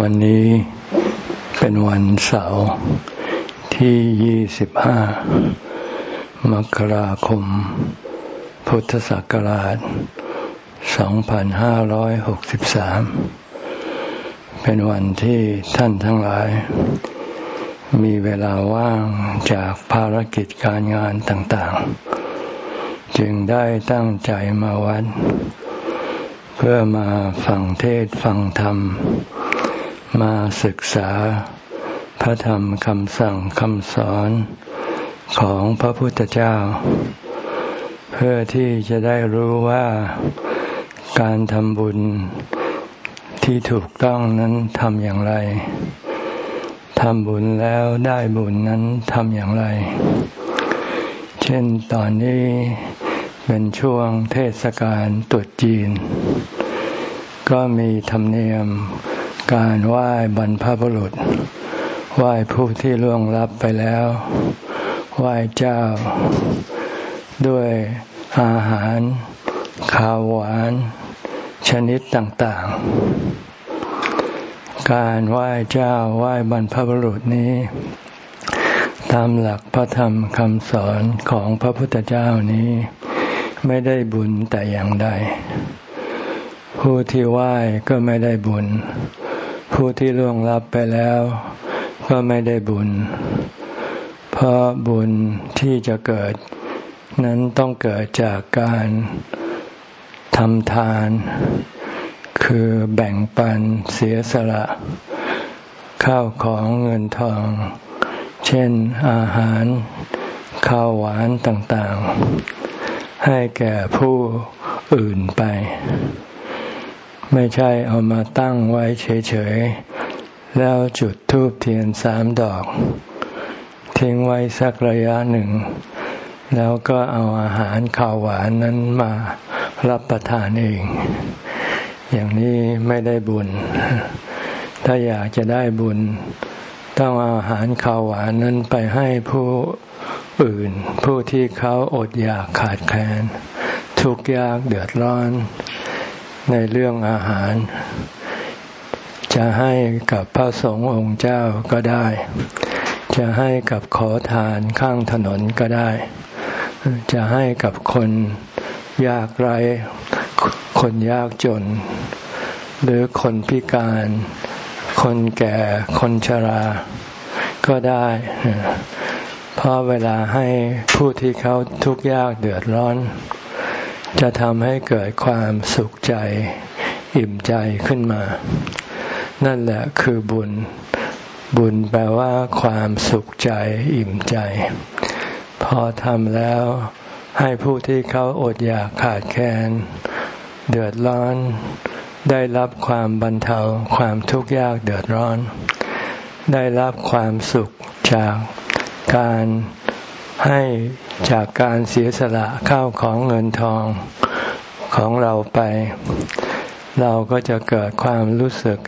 วันนี้เป็นวันเสาร์ที่ยี่สิบห้ามกราคม พุทธศักราชสองพันห้าร้อยหกสิบสามเป็นวันที่ท่านทั้งหลาย มีเวลาว่างจากภารกิจการงานต่างๆ จึงได้ตั้งใจมาวัด เพื่อมาฟังเทศฟังธรรม มาศึกษา พระธรรมคำสั่งคำสอนของพระพุทธเจ้า เพื่อที่จะได้รู้ว่าการทำบุญที่ถูกต้องนั้นทำอย่างไรทำบุญแล้วได้บุญนั้นทำอย่างไร เช่นตอนนี้เป็นช่วงเทศกาลตรุษจีน ก็มีธรรมเนียม การไหว้บรรพบุรุษ ไหว้ผู้ที่ล่วงลับไปแล้ว ไหว้เจ้า ด้วยอาหารข้าวหวาน ชนิดต่างๆ การไหว้เจ้าไหว้บรรพบุรุษนี้ ตามหลักพระธรรมคำสอนของพระพุทธเจ้านี้ ไม่ได้บุญแต่อย่างใดผู้ที่ไหว้ก็ไม่ได้บุญ ผู้ที่ล่วงลับไปแล้วก็ไม่ได้บุญ เพราะบุญที่จะเกิด นั้นต้องเกิดจากการทำทาน คือแบ่งปันเสียสละ ข้าวของเงินทอง เช่นอาหารข้าวหวานต่างๆ ให้แก่ผู้อื่นไป ไม่ใช่เอามาตั้งไว้เฉยๆ แล้วจุดธูปเทียนสามดอก ทิ้งไว้สักระยะหนึ่ง แล้วก็เอาอาหารข้าวหวานนั้นมารับประทานเอง อย่างนี้ไม่ได้บุญ ถ้าอยากจะได้บุญ ต้องเอาอาหารข้าวหวานนั้นไปให้ผู้อื่น ผู้ที่เขาอดอยากขาดแคลนทุกข์ยากเดือดร้อน ในเรื่องอาหาร จะให้กับพระสงฆ์องค์เจ้าก็ได้ จะให้กับขอทานข้างถนนก็ได้ จะให้กับคนยากไร้คนยากจน หรือคนพิการ คนแก่คนชรา ก็ได้ เพราะเวลาให้ผู้ที่เขาทุกข์ยากเดือดร้อน จะทำให้เกิดความสุขใจ อิ่มใจขึ้นมา นั่นแหละคือบุญ บุญแปลว่า ความสุขใจ อิ่มใจ พอทำแล้วให้ผู้ที่เขาอดอยากขาดแคลนเดือดร้อน ได้รับความบรรเทาความทุกข์ยากเดือดร้อน ได้รับความสุขจากการ ให้จากการเสียสละข้าวของเงินทองของเราไป เราก็จะเกิดความรู้สึก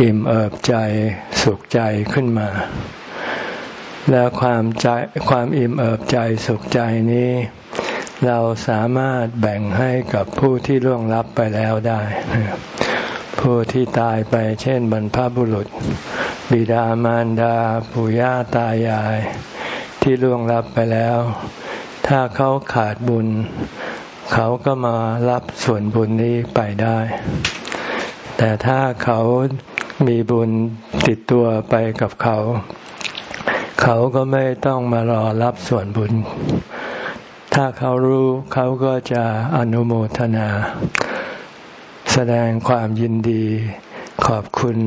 อิ่มเอิบใจสุขใจขึ้นมา แล้วความใจความอิ่มเอิบใจสุขใจนี้ เราสามารถแบ่งให้กับผู้ที่ล่วงลับไปแล้วได้ ผู้ที่ตายไปเช่นบรรพบุรุษ บิดามารดาปู่ย่าตายาย ที่ล่วงลับไปแล้ว ถ้าเขาขาดบุญ เขาก็มารับส่วนบุญนี้ไปได้ แต่ถ้าเขามีบุญติดตัวไปกับเขา เขาก็ไม่ต้องมารอรับส่วนบุญ ถ้าเขารู้เขาก็จะอนุโมทนา แสดงความยินดีขอบคุณ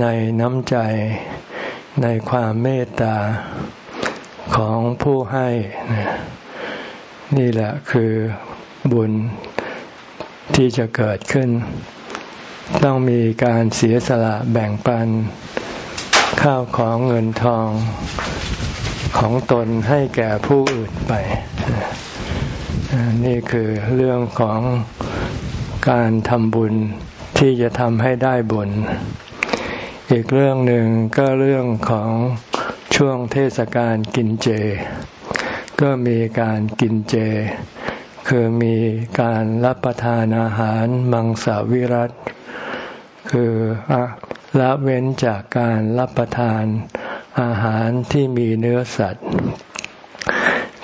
ในน้ำใจ ในความเมตตา ของผู้ให้ นี่แหละคือบุญที่จะเกิดขึ้น ต้องมีการเสียสละแบ่งปัน ข้าวของเงินทองของตนให้แก่ผู้อื่นไป นี่คือเรื่องของการทำบุญที่จะทำให้ได้บุญ อีกเรื่องหนึ่งก็เรื่องของ ช่วงเทศกาลกินเจ ก็มีการกินเจ คือมีการรับประทานอาหารมังสวิรัตคือละเว้นจากการรับประทานอาหารที่มีเนื้อสัตว์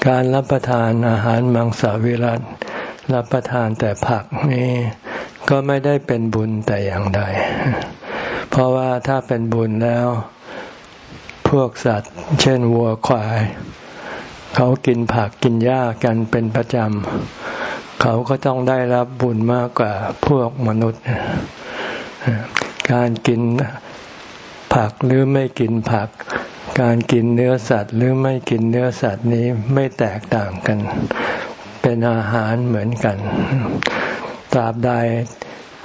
การรับประทานอาหารมังสวิรัตรับประทานแต่ผักนี่ก็ไม่ได้เป็นบุญแต่อย่างใด เพราะว่าถ้าเป็นบุญแล้ว พวกสัตว์ เช่นวัวควาย เขากินผักกินหญ้ากันเป็นประจำ เขาก็ต้องได้รับบุญมากกว่าพวกมนุษย์ การกินผักหรือไม่กินผัก การกินเนื้อสัตว์ หรือไม่กินเนื้อสัตว์นี้ไม่แตกต่างกัน เป็นอาหารเหมือนกัน ตราบใด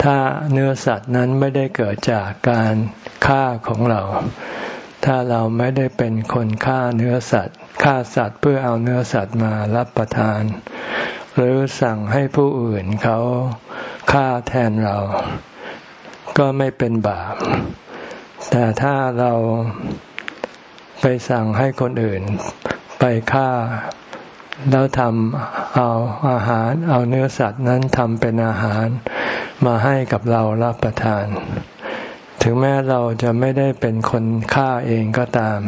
ถ้าเนื้อสัตว์นั้นไม่ได้เกิดจากการฆ่าของเรา ถ้าเราไม่ได้เป็นคนฆ่าเนื้อสัตว์ฆ่าสัตว์เพื่อเอาเนื้อสัตว์มารับประทาน หรือสั่งให้ผู้อื่นเขาฆ่าแทนเรา ก็ไม่เป็นบาป แต่ถ้าเราไปสั่งให้คนอื่นไปฆ่าแล้วทำเอาอาหาร เอาเนื้อสัตว์นั้นทำเป็นอาหารมาให้กับเรารับประทาน ถึงแม้เราจะไม่ได้เป็นคนฆ่าเองก็ตาม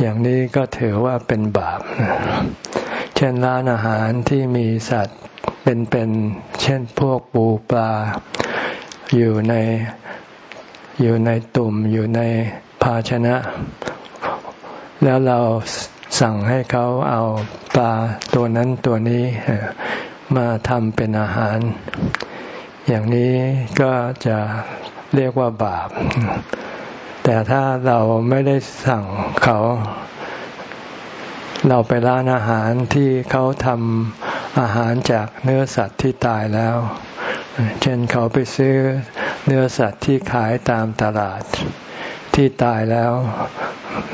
อย่างนี้ก็ถือว่าเป็นบาป เช่นร้านอาหารที่มีสัตว์เป็นๆเช่นพวกปูปลา อยู่ในอยู่ในตุ่มอยู่ในภาชนะ แล้วเราสั่งให้เขาเอาปลาตัวนั้นตัวนี้มาทำเป็นอาหาร อย่างนี้ก็จะ เรียกว่าบาป แต่ถ้าเราไม่ได้สั่งเขา เราไปร้านอาหารที่เขาทำอาหารจากเนื้อสัตว์ที่ตายแล้ว เช่นเขาไปซื้อเนื้อสัตว์ที่ขายตามตลาดที่ตายแล้ว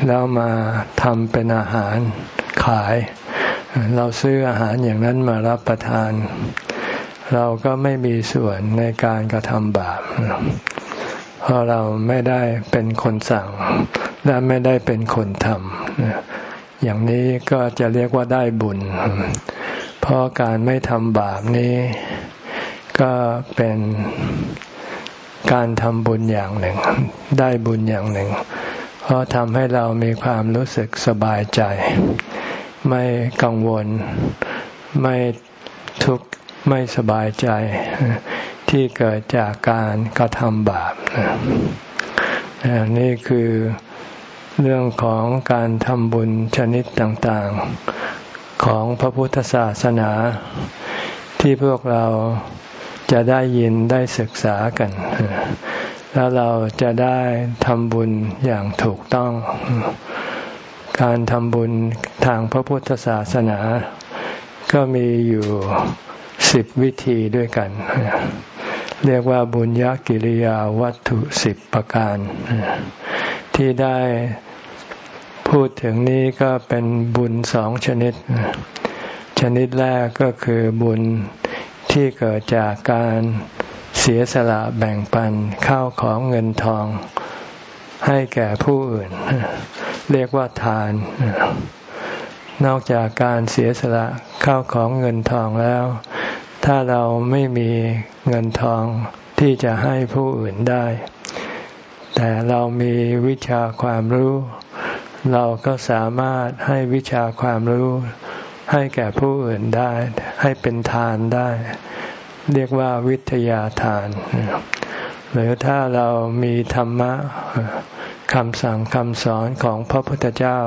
แล้วมาทำเป็นอาหารขาย เราซื้ออาหารอย่างนั้นมารับประทาน เราก็ไม่มีส่วนในการกระทำบาป เพราะเราไม่ได้เป็นคนสั่ง และไม่ได้เป็นคนทำอย่างนี้ก็จะเรียกว่าได้บุญ เพราะการไม่ทำบาปนี้ ก็เป็นการทำบุญอย่างหนึ่ง ได้บุญอย่างหนึ่ง เพราะทำให้เรามีความรู้สึกสบายใจ ไม่กังวล ไม่ทุกข์ ไม่สบายใจ ที่เกิดจากการกระทำบาปนี่คือเรื่องของการทำบุญชนิดต่างๆ ของพระพุทธศาสนา ที่พวกเราจะได้ยินได้ศึกษากัน แล้วเราจะได้ทำบุญอย่างถูกต้อง การทำบุญทางพระพุทธศาสนา ก็มีอยู่สิบวิธีด้วยกัน เรียกว่าบุญญกิริยาวัตถุสิบประการ ที่ได้พูดถึงนี้ก็เป็นบุญสองชนิด ชนิดแรกก็คือบุญที่เกิดจากการเสียสละแบ่งปันข้าวของเงินทองให้แก่ผู้อื่น เรียกว่าทาน นอกจากการเสียสละข้าวของเงินทองแล้ว ถ้าเราไม่มีเงินทองที่จะให้ผู้อื่นได้ แต่เรามีวิชาความรู้ เราก็สามารถให้วิชาความรู้ให้แก่ผู้อื่นได้ ให้เป็นทานได้ เรียกว่าวิทยาทาน หรือถ้าเรามีธรรมะคำสั่งคำสอนของพระพุทธเจ้า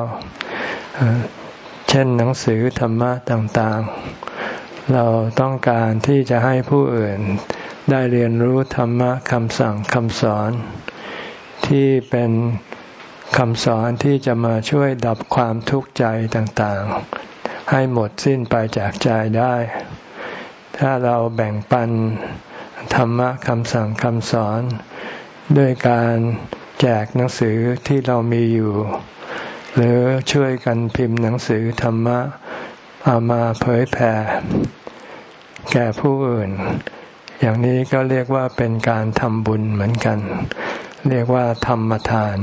เช่นหนังสือธรรมะต่างๆ เราต้องการที่จะให้ผู้อื่นได้เรียนรู้ธรรมะคำสั่งคำสอน ที่เป็นคำสอนที่จะมาช่วยดับความทุกข์ใจต่างๆ ให้หมดสิ้นไปจากใจได้ ถ้าเราแบ่งปันธรรมะคำสั่งคำสอน ด้วยการแจกหนังสือที่เรามีอยู่ หรือช่วยกันพิมพ์หนังสือธรรมะ เอามาเผยแผ่แก่ผู้อื่น อย่างนี้ก็เรียกว่าเป็นการทำบุญเหมือนกัน เรียกว่าธรรมทาน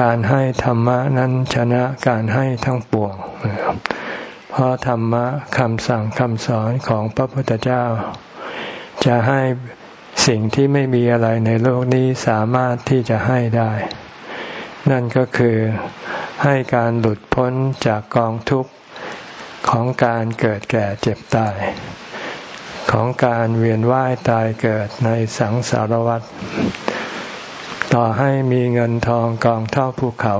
การให้ธรรมะนั้นชนะการให้ทั้งปวงเพราะธรรมะคำสั่งคำสอนของพระพุทธเจ้า จะให้สิ่งที่ไม่มีอะไรในโลกนี้สามารถที่จะให้ได้ นั่นก็คือให้การหลุดพ้นจากกองทุกข์ ของการเกิดแก่เจ็บตาย ของการเวียนว่ายตายเกิดในสังสารวัฏต่อให้มีเงินทองกองเท่าภูเขา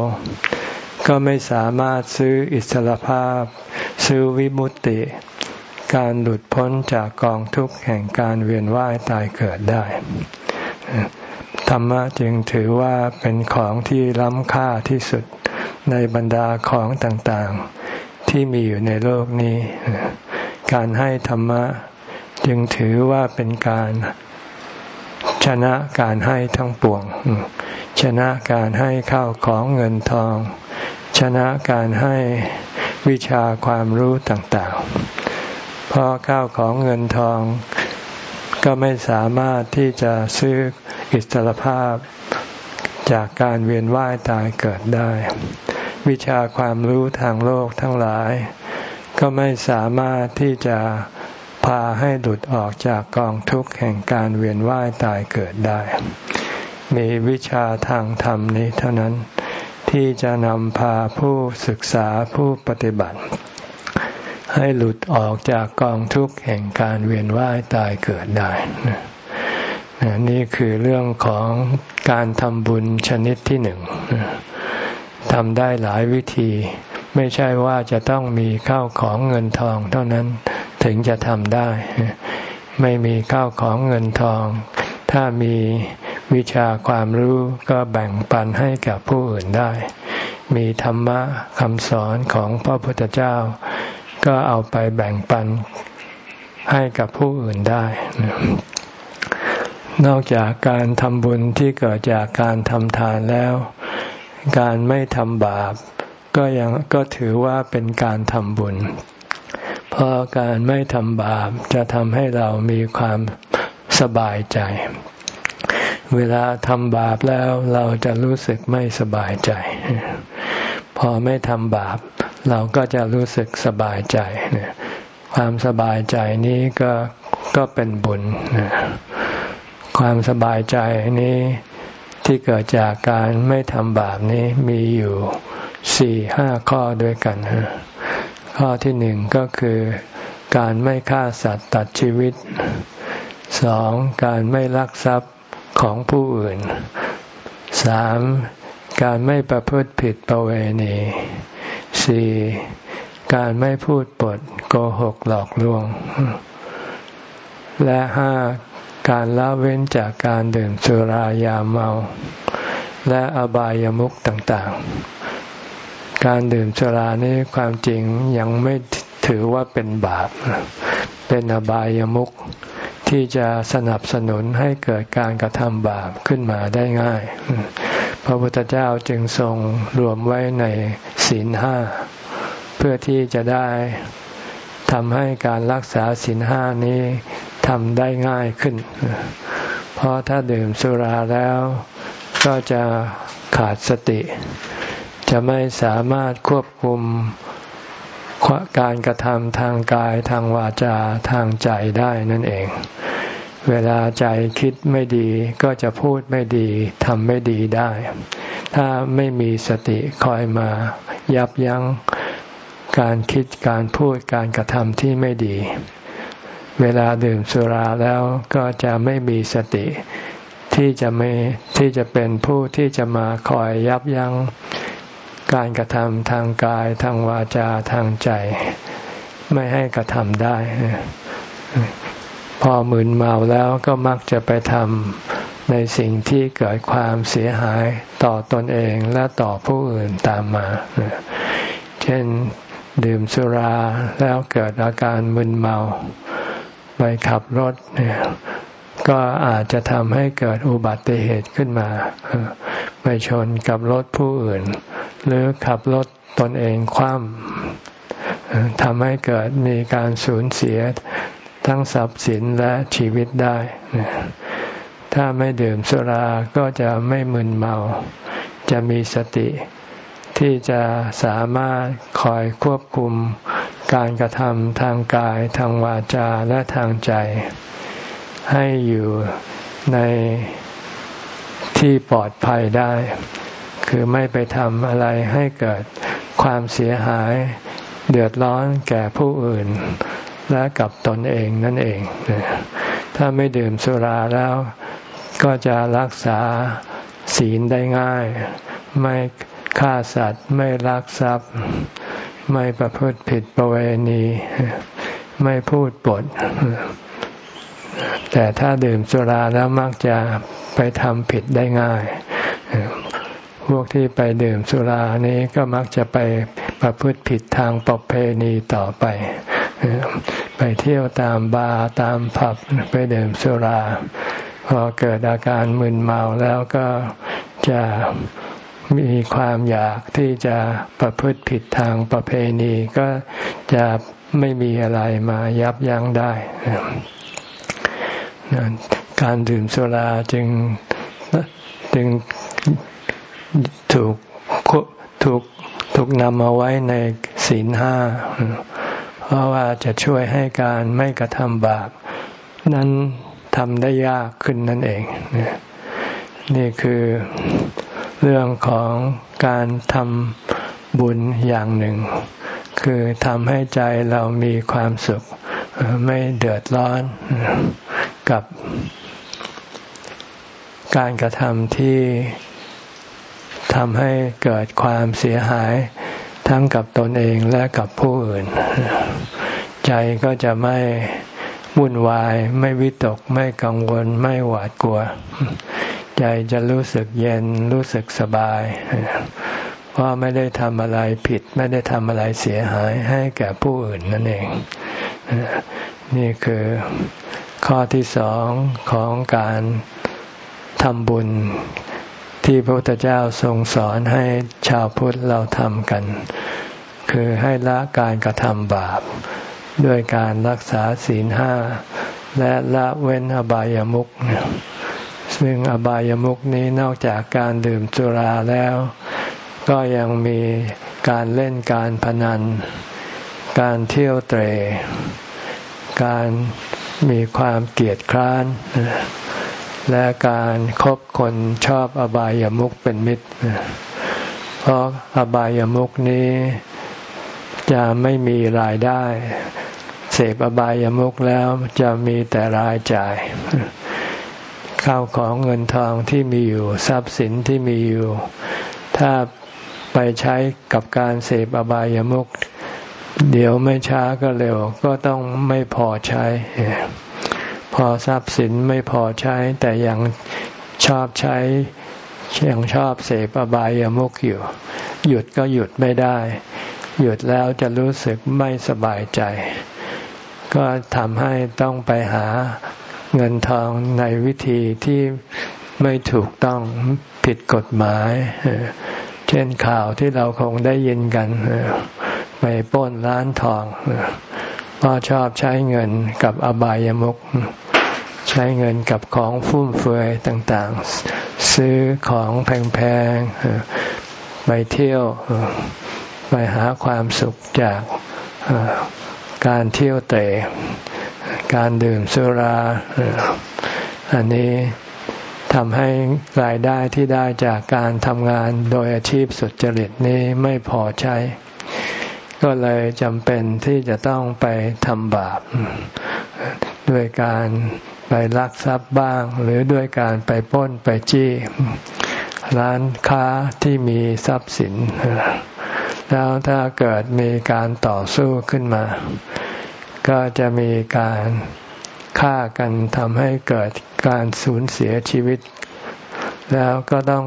ก็ไม่สามารถซื้ออิสรภาพ ซื้อวิมุตติ การหลุดพ้นจากกองทุกข์แห่งการเวียนว่ายตายเกิดได้ ธรรมะจึงถือว่าเป็นของที่ล้ำค่าที่สุดในบรรดาของต่างๆ ที่มีอยู่ในโลกนี้ การให้ธรรมะจึงถือว่าเป็นการชนะการให้ทั้งปวง ชนะการให้ข้าวของเงินทอง ชนะการให้วิชาความรู้ต่างๆ เพราะข้าวของเงินทอง ก็ไม่สามารถที่จะซื้ออิสรภาพจากการเวียนว่ายตายเกิดได้ วิชาความรู้ทางโลกทั้งหลาย ก็ไม่สามารถที่จะพาให้หลุดออกจากกองทุกข์แห่งการเวียนว่ายตายเกิดได้ มีวิชาทางธรรมนี้เท่านั้นที่จะนำพาผู้ศึกษาผู้ปฏิบัติ ให้หลุดออกจากกองทุกข์แห่งการเวียนว่ายตายเกิดได้ นี่คือเรื่องของการทำบุญชนิดที่หนึ่ง ทำได้หลายวิธี ไม่ใช่ว่าจะต้องมีข้าวของเงินทองเท่านั้นถึงจะทำได้ ไม่มีข้าวของเงินทอง ถ้ามีวิชาความรู้ก็แบ่งปันให้กับผู้อื่นได้ มีธรรมะคำสอนของพระพุทธเจ้า ก็เอาไปแบ่งปันให้กับผู้อื่นได้ นอกจากการทำบุญที่เกิดจากการทำทานแล้ว การไม่ทำบาป ก็ยังก็ถือว่าเป็นการทำบุญ เพราะการไม่ทำบาปจะทำให้เรามีความสบายใจ เวลาทำบาปแล้วเราจะรู้สึกไม่สบายใจ พอไม่ทำบาป เราก็จะรู้สึกสบายใจ ความสบายใจนี้ก็ก็เป็นบุญ ความสบายใจนี้ ที่เกิดจากการไม่ทำบาปนี้มีอยู่สี่ห้าข้อด้วยกัน ข้อที่หนึ่งก็คือการไม่ฆ่าสัตว์ตัดชีวิตสองการไม่ลักทรัพย์ของผู้อื่นสามการไม่ประพฤติผิดประเวณีสี่การไม่พูดปดโกหกหลอกลวง และห้า การละเว้นจากการดื่มสุรายาเมา และอบายามุขต่างๆ การดื่มสุรานี้ความจริงยังไม่ถือว่าเป็นบาป เป็นอบายามุขที่จะสนับสนุนให้เกิดการกระทำบาปขึ้นมาได้ง่าย พระพุทธเจ้าจึงทรงรวมไว้ในศีลห้า เพื่อที่จะได้ทำให้การรักษาศีลห้านี้ ทำได้ง่ายขึ้น เพราะถ้าดื่มสุราแล้วก็จะขาดสติ จะไม่สามารถควบคุมการกระทำทางกายทางวาจาทางใจได้นั่นเอง เวลาใจคิดไม่ดีก็จะพูดไม่ดีทำไม่ดีได้ ถ้าไม่มีสติคอยมายับยั้งการคิดการพูดการกระทำที่ไม่ดี เวลาดื่มสุราแล้วก็จะไม่มีสติ ที่จะไม่ที่จะเป็นผู้ที่จะมาคอยยับยั้งการกระทำทางกายทางวาจาทางใจ ไม่ให้กระทำได้ พอมึนเมาแล้วก็มักจะไปทำในสิ่งที่เกิดความเสียหายต่อตอนเองและต่อผู้อื่นตามมา เช่นดื่มสุราแล้วเกิดอาการมึนเมา ไปขับรถเนี่ยก็อาจจะทำให้เกิดอุบัติเหตุขึ้นมา ไปชนกับรถผู้อื่น หรือขับรถตนเองคว่ำทำให้เกิดมีการสูญเสียทั้งทรัพย์สินและชีวิตได้ ถ้าไม่ดื่มสุราก็จะไม่มึนเมา จะมีสติ ที่จะสามารถคอยควบคุมการกระทำทางกายทางวาจาและทางใจ ให้อยู่ในที่ปลอดภัยได้ คือไม่ไปทำอะไรให้เกิดความเสียหายเดือดร้อนแก่ผู้อื่น และกับตนเองนั่นเอง ถ้าไม่ดื่มสุราแล้วก็จะรักษาศีลได้ง่าย ไม่ ฆ่าสัตว์ไม่ลักทรัพย์ ไม่ประพฤติผิดประเวณี ไม่พูดปด แต่ถ้าดื่มสุราแล้วมักจะไปทำผิดได้ง่าย พวกที่ไปดื่มสุรานี้ก็มักจะไปประพฤติผิดทางประเพณีต่อไป ไปเที่ยวตามบาร์ตามผับไปดื่มสุรา พอเกิดอาการมึนเมาแล้วก็จะ มีความอยากที่จะประพฤติผิดทางประเพณีก็จะไม่มีอะไรมายับยั้งได้การดื่มสุราจึงจึงถูกถูกถูกนำมาไว้ในศีลห้า เพราะว่าจะช่วยให้การไม่กระทำบาปนั้นทำได้ยากขึ้นนั่นเอง นี่คือ เรื่องของการทำบุญอย่างหนึ่ง คือทำให้ใจเรามีความสุข ไม่เดือดร้อนกับการกระทำที่ทำให้เกิดความเสียหายทั้งกับตนเองและกับผู้อื่น ใจก็จะไม่วุ่นวาย ไม่วิตก ไม่กังวล ไม่หวาดกลัว ใจจะรู้สึกเย็นรู้สึกสบายเพราะไม่ได้ทำอะไรผิด ไม่ได้ทำอะไรเสียหายให้แก่ผู้อื่นนั่นเอง นี่คือข้อที่สองของการทำบุญที่พระพุทธเจ้าทรงสอนให้ชาวพุทธเราทำกัน คือให้ละการกระทำบาป ด้วยการรักษาศีลห้า และละเว้นอบายามุข ซึ่งอบายามุขนี้นอกจากการดื่มสุราแล้ว ก็ยังมีการเล่นการพนัน การเที่ยวเตรการมีความเกียดคร้าน และการครบคนชอบอบายามุขเป็นมิตร เพราะอบายามุขนี้จะไม่มีรายได้ เสพอบายามุขแล้วจะมีแต่รายจ่าย ข้าวของเงินทองที่มีอยู่ทรัพย์สินที่มีอยู่ ถ้าไปใช้กับการเสพอบายามุขเดี๋ยวไม่ช้าก็เร็ว ก็ต้องไม่พอใช้ พอทรัพย์สินไม่พอใช้ แต่ยังชอบใช้ยังชอบเสพอบายามุขอยู่ หยุดก็หยุดไม่ได้ หยุดแล้วจะรู้สึกไม่สบายใจ ก็ทำให้ต้องไปหา เงินทองในวิธีที่ไม่ถูกต้องผิดกฎหมาย เช่นข่าวที่เราคงได้ยินกัน ไปป้นร้านทองเพราะชอบใช้เงินกับอบายามุขใช้เงินกับของฟุ่มเฟือยต่างๆ ซื้อของแพงๆ ไปเที่ยว ไปหาความสุขจากการเที่ยวเตะ การดื่มสุรา อันนี้ทำให้รายได้ที่ได้จากการทำงานโดยอาชีพสุจริตนี้ไม่พอใช้ ก็เลยจำเป็นที่จะต้องไปทำบาป ด้วยการไปลักทรัพย์บ้าง หรือด้วยการไปป้นไปจี้ ร้านค้าที่มีทรัพย์สิน แล้วถ้าเกิดมีการต่อสู้ขึ้นมา ก็จะมีการฆ่ากันทำให้เกิดการสูญเสียชีวิต แล้วก็ต้อง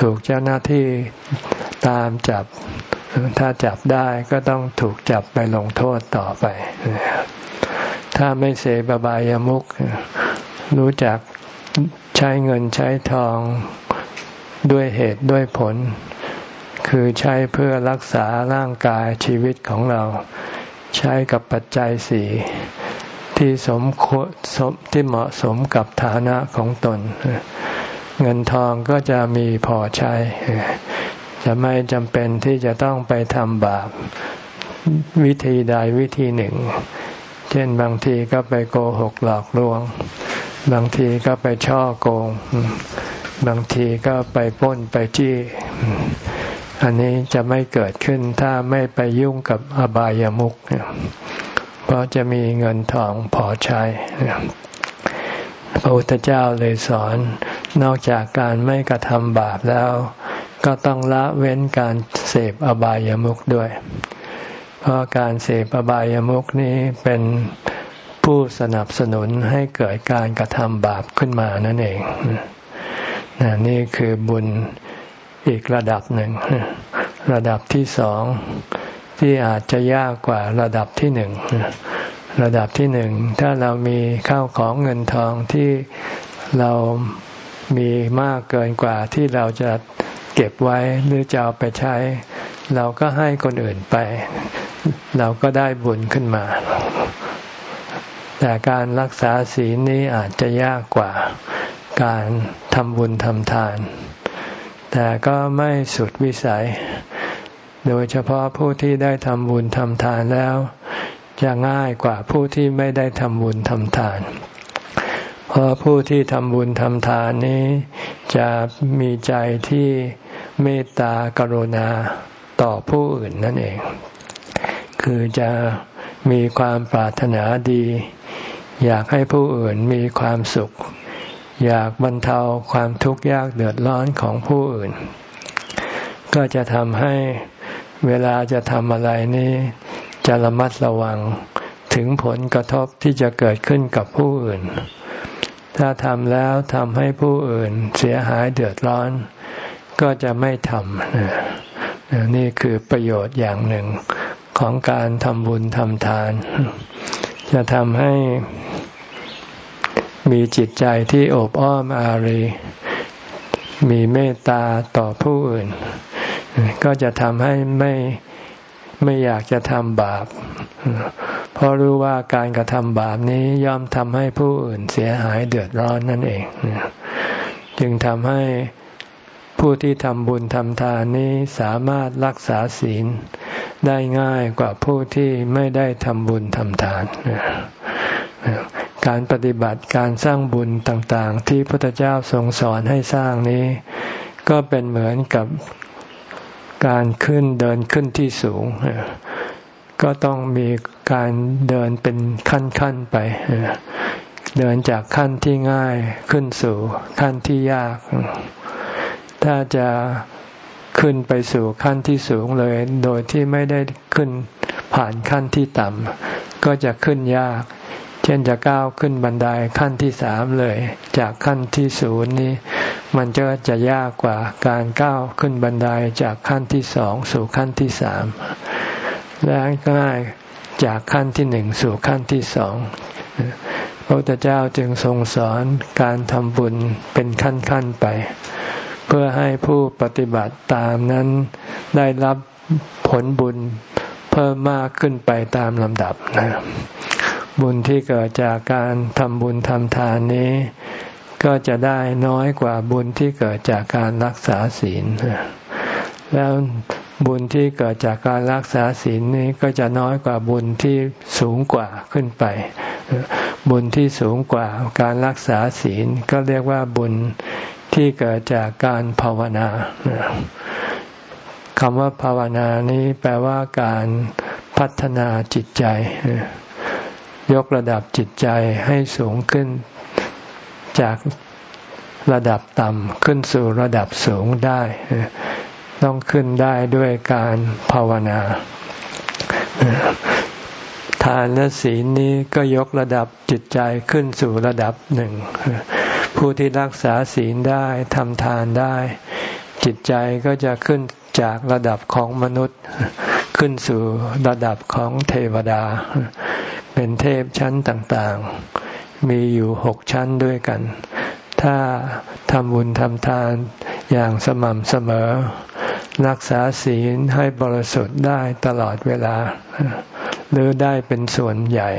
ถูกเจ้าหน้าที่ตามจับ ถ้าจับได้ก็ต้องถูกจับไปลงโทษต่อไป ถ้าไม่เสบายายามุก รู้จักใช้เงินใช้ทองด้วยเหตุด้วยผล คือใช้เพื่อรักษาร่างกายชีวิตของเรา ใช้กับปัจจัยสี่ที่สมสมที่เหมาะสมกับฐานะของตน เงินทองก็จะมีพอใช้ จะไม่จำเป็นที่จะต้องไปทำบาปวิธีใดวิธีหนึ่ง เช่นบางทีก็ไปโกหกหลอกลวง บางทีก็ไปช่อโกง บางทีก็ไปป้นไปจี้ อันนี้จะไม่เกิดขึ้นถ้าไม่ไปยุ่งกับอบายามุขเพราะจะมีเงินทองพอใช้พระพุทธเจ้าเลยสอน นอกจากการไม่กระทำบาปแล้ว ก็ต้องละเว้นการเสพอบายามุขด้วย เพราะการเสพอบายามุขนี้เป็นผู้สนับสนุนให้เกิดการกระทำบาปขึ้นมานั่นเองนนี่คือบุญ อีกระดับหนึ่ง ระดับที่สองที่อาจจะยากกว่าระดับที่หนึ่งระดับที่หนึ่งถ้าเรามีข้าวของเงินทองที่เรามีมากเกินกว่าที่เราจะเก็บไว้หรือจะเอาไปใช้ เราก็ให้คนอื่นไป เราก็ได้บุญขึ้นมา แต่การรักษาศีลนี้อาจจะยากกว่าการทำบุญทำทาน แต่ก็ไม่สุดวิสัย โดยเฉพาะผู้ที่ได้ทำบุญทำทานแล้ว จะง่ายกว่าผู้ที่ไม่ได้ทำบุญทำทาน เพราะผู้ที่ทำบุญทำทานนี้ จะมีใจที่เมตตากรุณาต่อผู้อื่นนั่นเอง คือจะมีความปรารถนาดี อยากให้ผู้อื่นมีความสุข อยากบรรเทาความทุกข์ยากเดือดร้อนของผู้อื่น ก็จะทำให้เวลาจะทำอะไรนี้จะระมัดระวังถึงผลกระทบที่จะเกิดขึ้นกับผู้อื่น ถ้าทำแล้วทำให้ผู้อื่นเสียหายเดือดร้อน ก็จะไม่ทำนี่คือประโยชน์อย่างหนึ่งของการทำบุญทำทาน จะทำให้ มีจิตใจที่โอบอ้อมอารี มีเมตตาต่อผู้อื่น ก็จะทำให้ไม่ไม่อยากจะทำบาป เพราะรู้ว่าการกระทำบาปนี้ย่อมทำให้ผู้อื่นเสียหายเดือดร้อนนั่นเอง จึงทำให้ผู้ที่ทำบุญทำทานนี้สามารถรักษาศีลได้ง่ายกว่าผู้ที่ไม่ได้ทำบุญทำทาน การปฏิบัติการสร้างบุญต่างๆ ที่พระพุทธเจ้าทรงสอนให้สร้างนี้ ก็เป็นเหมือนกับการขึ้นเดินขึ้นที่สูง ก็ต้องมีการเดินเป็นขั้นๆไป เดินจากขั้นที่ง่ายขึ้นสู่ขั้นที่ยาก ถ้าจะขึ้นไปสู่ขั้นที่สูงเลย โดยที่ไม่ได้ขึ้นผ่านขั้นที่ต่ำก็จะขึ้นยาก เช่นจะก้าวขึ้นบันไดขั้นที่สามเลย จากขั้นที่ศูนย์นี้ มันจะจะยากกว่าการก้าวขึ้นบันไดจากขั้นที่สองสู่ขั้นที่สามและง่ายจากขั้นที่หนึ่งสู่ขั้นที่สองพระพุทธเจ้าจึงทรงสอนการทำบุญเป็นขั้นๆไป เพื่อให้ผู้ปฏิบัติตามนั้นได้รับผลบุญเพิ่มมากขึ้นไปตามลำดับนะ บุญที่เกิดจากการทำบุญทำทานนี้ ก็จะได้น้อยกว่าบุญที่เกิดจากการรักษาศีล แล้วบุญที่เกิดจากการรักษาศีลนี้ก็จะน้อยกว่าบุญที่สูงกว่าขึ้นไป บุญที่สูงกว่าการรักษาศีล ก็เรียกว่าบุญที่เกิดจากการภาวนาคำว่าภาวนานี้แปลว่าการพัฒนาจิตใจ ยกระดับจิตใจให้สูงขึ้นจากระดับต่ำขึ้นสู่ระดับสูงได้ ต้องขึ้นได้ด้วยการภาวนา ทานและศีลนี้ก็ยกระดับจิตใจขึ้นสู่ระดับหนึ่ง ผู้ที่รักษาศีลได้ทำทานได้ จิตใจก็จะขึ้นจากระดับของมนุษย์ ขึ้นสู่ระดับของเทวดา เป็นเทพชั้นต่างๆ มีอยู่หกชั้นด้วยกัน ถ้าทำบุญทำทานอย่างสม่ำเสมอ รักษาศีลให้บริสุทธิ์ได้ตลอดเวลา หรือได้เป็นส่วนใหญ่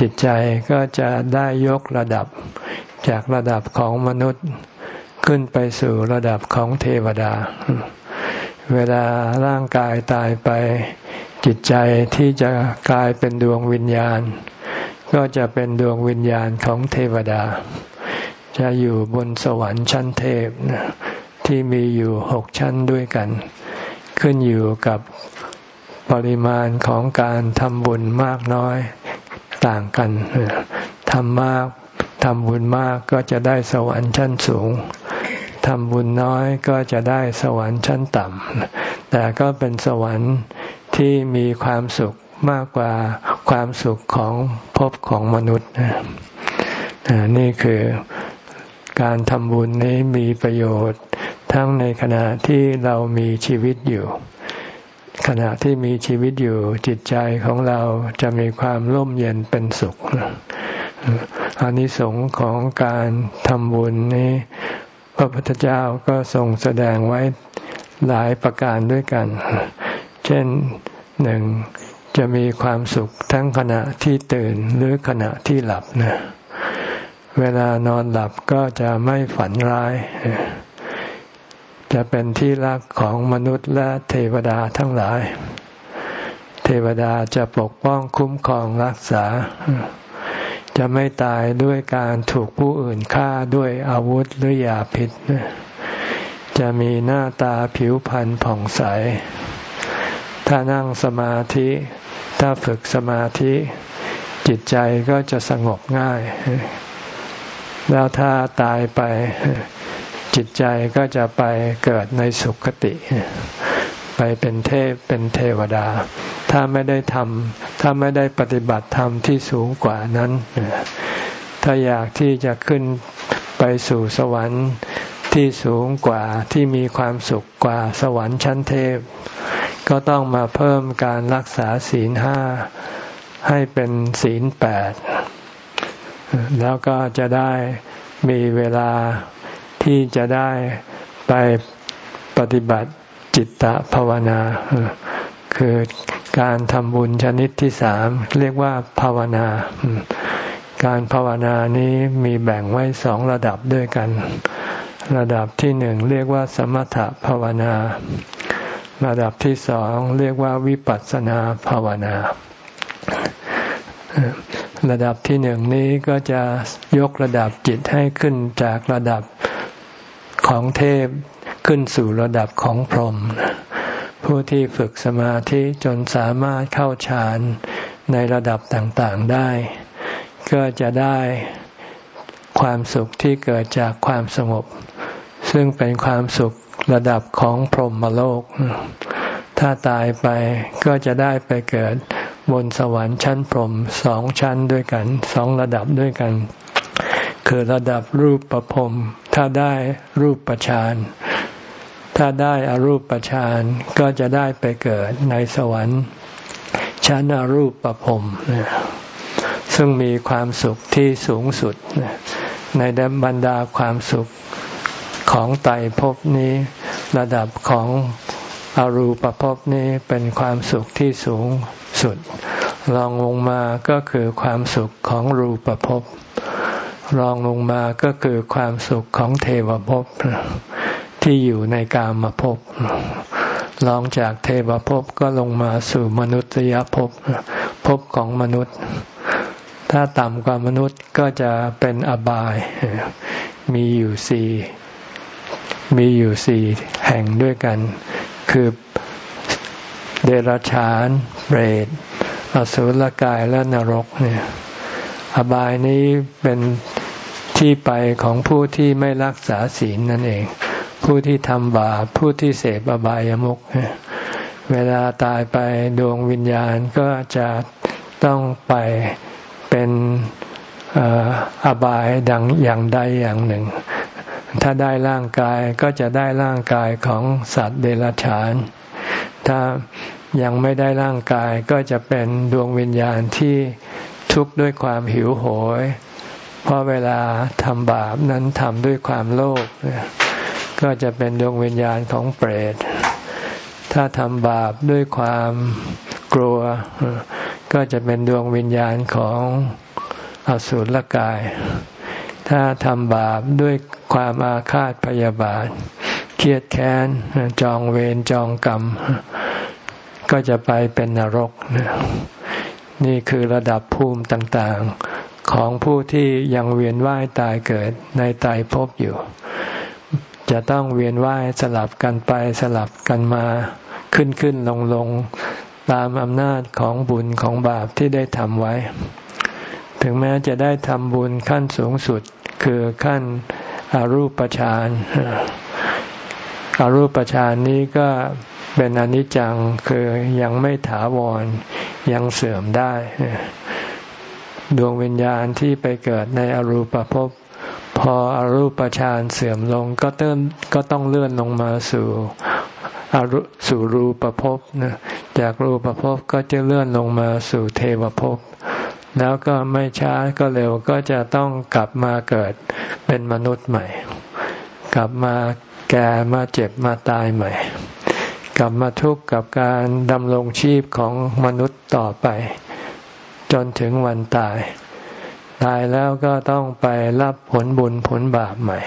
จิตใจก็จะได้ยกระดับจากระดับของมนุษย์ขึ้นไปสู่ระดับของเทวดา เวลาร่างกายตายไป จิตใจที่จะกลายเป็นดวงวิญญาณ ก็จะเป็นดวงวิญญาณของเทวดา จะอยู่บนสวรรค์ชั้นเทพที่มีอยู่หกชั้นด้วยกัน ขึ้นอยู่กับปริมาณของการทำบุญมากน้อยต่างกันทำมากทำบุญมากก็จะได้สวรรค์ชั้นสูงทำบุญน้อยก็จะได้สวรรค์ชั้นต่ำแต่ก็เป็นสวรรค์ ที่มีความสุขมากกว่าความสุขของภพของมนุษย์นี่คือการทำบุญนี้มีประโยชน์ทั้งในขณะที่เรามีชีวิตอยู่ ขณะที่มีชีวิตอยู่จิตใจของเราจะมีความร่มเย็นเป็นสุขอานิสงส์ของการทำบุญนี้ พระพุทธเจ้าก็ทรงแสดงไว้หลายประการด้วยกัน เช่น หนึ่งจะมีความสุขทั้งขณะที่ตื่นหรือขณะที่หลับนะเวลานอนหลับก็จะไม่ฝันร้าย จะเป็นที่รักของมนุษย์และเทวดาทั้งหลาย เทวดาจะปกป้องคุ้มครองรักษา จะไม่ตายด้วยการถูกผู้อื่นฆ่าด้วยอาวุธหรือยาพิษ จะมีหน้าตาผิวพรรณผ่องใส ถ้านั่งสมาธิ ถ้าฝึกสมาธิ จิตใจก็จะสงบง่าย แล้วถ้าตายไปจิตใจก็จะไปเกิดในสุคติ ไปเป็นเทพเป็นเทวดา ถ้าไม่ได้ทำถ้าไม่ได้ปฏิบัติธรรมที่สูงกว่านั้น ถ้าอยากที่จะขึ้นไปสู่สวรรค์ที่สูงกว่าที่มีความสุขกว่าสวรรค์ชั้นเทพ ก็ต้องมาเพิ่มการรักษาศีลห้าให้เป็นศีลแปดแล้วก็จะได้มีเวลาที่จะได้ไปปฏิบัติจิตตภาวนา คือการทำบุญชนิดที่สามเรียกว่าภาวนา การภาวนานี้มีแบ่งไว้สองระดับด้วยกัน ระดับที่หนึ่งเรียกว่าสมถภาวนา ระดับที่สองเรียกว่าวิปัสสนาภาวนา ระดับที่หนึ่งนี้ก็จะยกระดับจิตให้ขึ้นจากระดับของเทพขึ้นสู่ระดับของพรหมผู้ที่ฝึกสมาธิจนสามารถเข้าฌานในระดับต่างๆได้ ก็จะได้ความสุขที่เกิดจากความสงบ ซึ่งเป็นความสุข ระดับของพรหมโลก ถ้าตายไปก็จะได้ไปเกิดบนสวรรค์ชั้นพรหมสองชั้นด้วยกันสองระดับด้วยกัน คือระดับรูปประพรมถ้าได้รูปประชานถ้าได้อารูปประชานก็จะได้ไปเกิดในสวรรค์ ชั้นอรูปประพรมซึ่งมีความสุขที่สูงสุดในบรรดาความสุข ของไตภพนี้ ระดับของอรูปภพนี้เป็นความสุขที่สูงสุดรองลงมาก็คือความสุขของรูปภพรองลงมาก็คือความสุขของเทวภพที่อยู่ในกามภพรองจากเทวภพก็ลงมาสู่มนุษยภพภพของมนุษย์ ถ้าต่ำกว่ามนุษย์ก็จะเป็นอบาย มีอยู่สี่ มีอยู่สี่แห่งด้วยกัน คือเดรัจฉานเปรตอสุรกายและนรกเนี่ยอบายนี้เป็นที่ไปของผู้ที่ไม่รักษาศีลนั่นเอง ผู้ที่ทำบาปผู้ที่เสพอบายามุขเวลาตายไปดวงวิญญาณก็จะต้องไปเป็นอบายดังอย่างใดอย่างหนึ่ง ถ้าได้ร่างกายก็จะได้ร่างกายของสัตว์เดรัจฉาน ถ้ายังไม่ได้ร่างกายก็จะเป็นดวงวิญญาณที่ทุกข์ด้วยความหิวโหย เพราะเวลาทำบาปนั้นทำด้วยความโลภก็จะเป็นดวงวิญญาณของเปรต ถ้าทำบาปด้วยความกลัว ก็จะเป็นดวงวิญญาณของอสุรกาย ถ้าทำบาปด้วยความอาฆาตพยาบาท เครียดแค้น จองเวรจองกรรม ก็จะไปเป็นนรก นี่คือระดับภูมิต่างๆ ของผู้ที่ยังเวียนว่ายตายเกิดในตายภพอยู่ จะต้องเวียนว่ายสลับกันไปสลับกันมาขึ้นขึ้นลงลงตามอำนาจของบุญของบาปที่ได้ทำไว้ ถึงแม้จะได้ทำบุญขั้นสูงสุด คือขั้นอรูปฌานอรูปฌานนี้ก็เป็นอนิจจังคือยังไม่ถาวรยังเสื่อมได้ ดวงวิญญาณที่ไปเกิดในอรูปภพพออรูปฌานเสื่อมลงก็เติมก็ต้องเลื่อนลงมาสู่อรุสู่รูปภพนะจากรูปภพก็จะเลื่อนลงมาสู่เทวภพ แล้วก็ไม่ช้าก็เร็วก็จะต้องกลับมาเกิดเป็นมนุษย์ใหม่ กลับมาแก่มาเจ็บมาตายใหม่ กลับมาทุกข์กับการดำรงชีพของมนุษย์ต่อไป จนถึงวันตาย ตายแล้วก็ต้องไปรับผลบุญผลบาปใหม่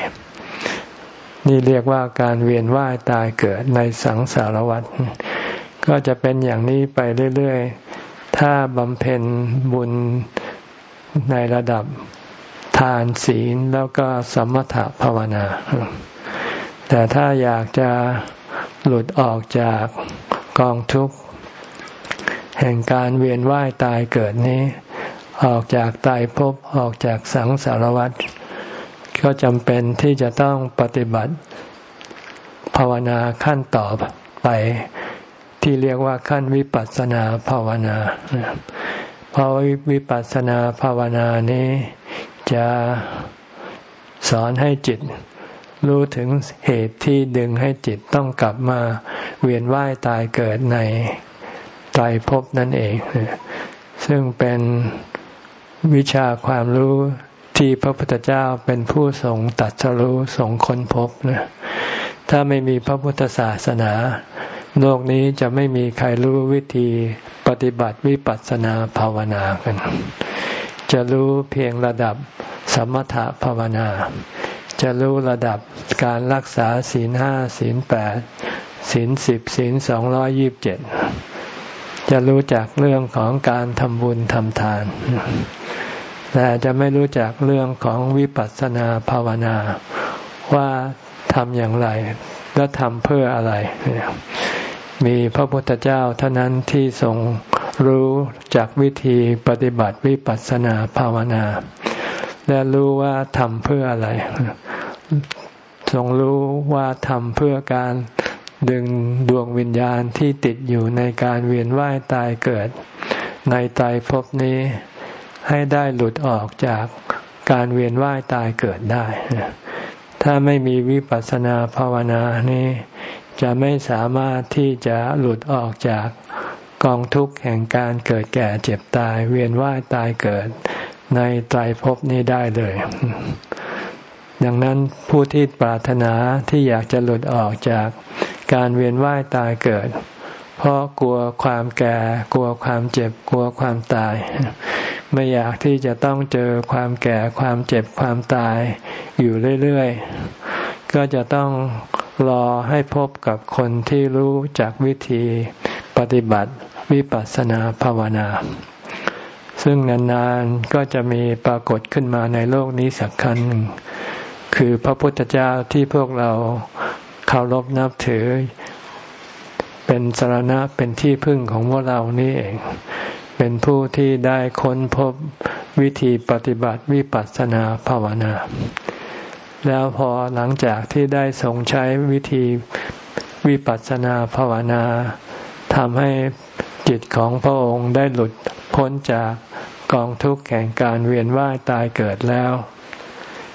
นี่เรียกว่าการเวียนว่ายตายเกิดในสังสารวัฏก็จะเป็นอย่างนี้ไปเรื่อยๆ ถ้าบำเพ็ญบุญในระดับทานศีลแล้วก็สมถะภาวนา แต่ถ้าอยากจะหลุดออกจากกองทุกข์ แห่งการเวียนว่ายตายเกิดนี้ ออกจากตายภพออกจากสังสารวัฏก็จำเป็นที่จะต้องปฏิบัติภาวนาขั้นต่อไป ที่เรียกว่าขั้นวิปัสสนาภาวนาเพราะวิปัสสนาภาวนานี้จะสอนให้จิต รู้ถึงเหตุที่ดึงให้จิตต้องกลับมาเวียนว่ายตายเกิดในตายภพนั่นเอง ซึ่งเป็นวิชาความรู้ที่พระพุทธเจ้าเป็นผู้ทรงตัดสรู้ทรงค้นพบนะถ้าไม่มีพระพุทธศาสนา โลกนี้จะไม่มีใครรู้วิธีปฏิบัติวิปัสสนาภาวนากัน จะรู้เพียงระดับสมถะภาวนา จะรู้ระดับการรักษาศีลห้าศีลแปดศีลสิบศีลสองร้อยยิบเจ็ดจะรู้จักเรื่องของการทำบุญทำทาน แต่จะไม่รู้จักเรื่องของวิปัสสนาภาวนาว่าทำอย่างไร และทำเพื่ออะไร มีพระพุทธเจ้าเท่านั้นที่ทรงรู้จากวิธีปฏิบัติวิปัสสนาภาวนา และรู้ว่าทำเพื่ออะไร ทรงรู้ว่าทำเพื่อการดึงดวงวิญญาณที่ติดอยู่ในการเวียนว่ายตายเกิด ในตายภพนี้ให้ได้หลุดออกจากการเวียนว่ายตายเกิดได้ ถ้าไม่มีวิปัสสนาภาวนานี้ จะไม่สามารถที่จะหลุดออกจากกองทุกข์แห่งการเกิดแก่เจ็บตาย เวียนว่ายตายเกิดในไตรภพนี้ได้เลย ดังนั้นผู้ที่ปรารถนาที่อยากจะหลุดออกจากการเวียนว่ายตายเกิด เพราะกลัวความแก่ กลัวความเจ็บ กลัวความตาย ไม่อยากที่จะต้องเจอความแก่ความเจ็บความตายอยู่เรื่อยๆ ก็จะต้องรอให้พบกับคนที่รู้จากวิธีปฏิบัติวิปัสสนาภาวนา ซึ่งนานๆก็จะมีปรากฏขึ้นมาในโลกนี้สักครั้งหนึ่งคือพระพุทธเจ้าที่พวกเราเคารพนับถือ เป็นสารณะเป็นที่พึ่งของพวกเรานี่เอง เป็นผู้ที่ได้ค้นพบวิธีปฏิบัติวิปัสสนาภาวนา แล้วพอหลังจากที่ได้ทรงใช้วิธีวิปัสสนาภาวนาทำให้จิตของพระองค์ได้หลุดพ้นจากกองทุกข์แห่งการเวียนว่ายตายเกิดแล้ว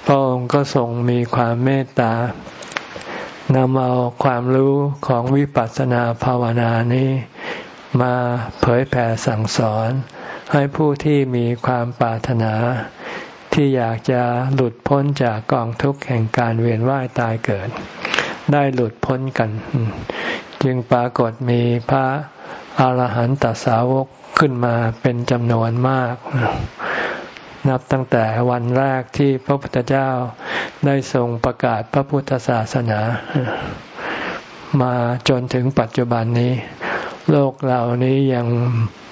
พระองค์ก็ทรงมีความเมตตานำเอาความรู้ของวิปัสสนาภาวนานี้ มาเผยแผ่สั่งสอน ให้ผู้ที่มีความปรารถนา ที่อยากจะหลุดพ้นจากกองทุกข์แห่งการเวียนว่ายตายเกิด ได้หลุดพ้นกัน จึงปรากฏมีพระอาหารหันตสาวกขึ้นมาเป็นจำนวนมาก นับตั้งแต่วันแรกที่พระพุทธเจ้าได้ทรงประกาศพระพุทธศาสนา มาจนถึงปัจจุบันนี้ โลกเหล่านี้ยัง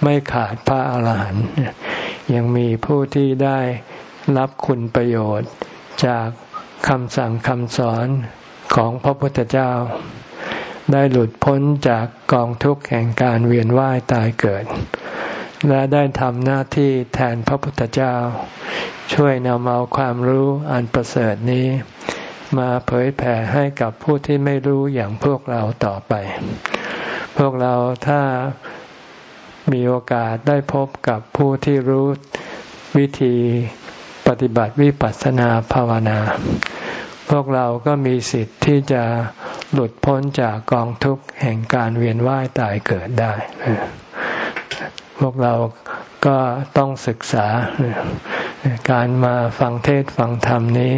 ไม่ขาดพระอาหารหันต์ยังมีผู้ที่ได้ รับคุณประโยชน์จากคำสั่งคำสอนของพระพุทธเจ้า ได้หลุดพ้นจากกองทุกข์แห่งการเวียนว่ายตายเกิด และได้ทำหน้าที่แทนพระพุทธเจ้า ช่วยนำเอาความรู้อันประเสริฐนี้ มาเผยแผ่ให้กับผู้ที่ไม่รู้อย่างพวกเราต่อไป พวกเราถ้ามีโอกาสได้พบกับผู้ที่รู้วิธี ปฏิบัติวิปัสสนาภาวนา พวกเราก็มีสิทธิ์ที่จะหลุดพ้นจากกองทุกข์แห่งการเวียนว่ายตายเกิดได้ พวกเราก็ต้องศึกษา การมาฟังเทศฟังธรรมนี้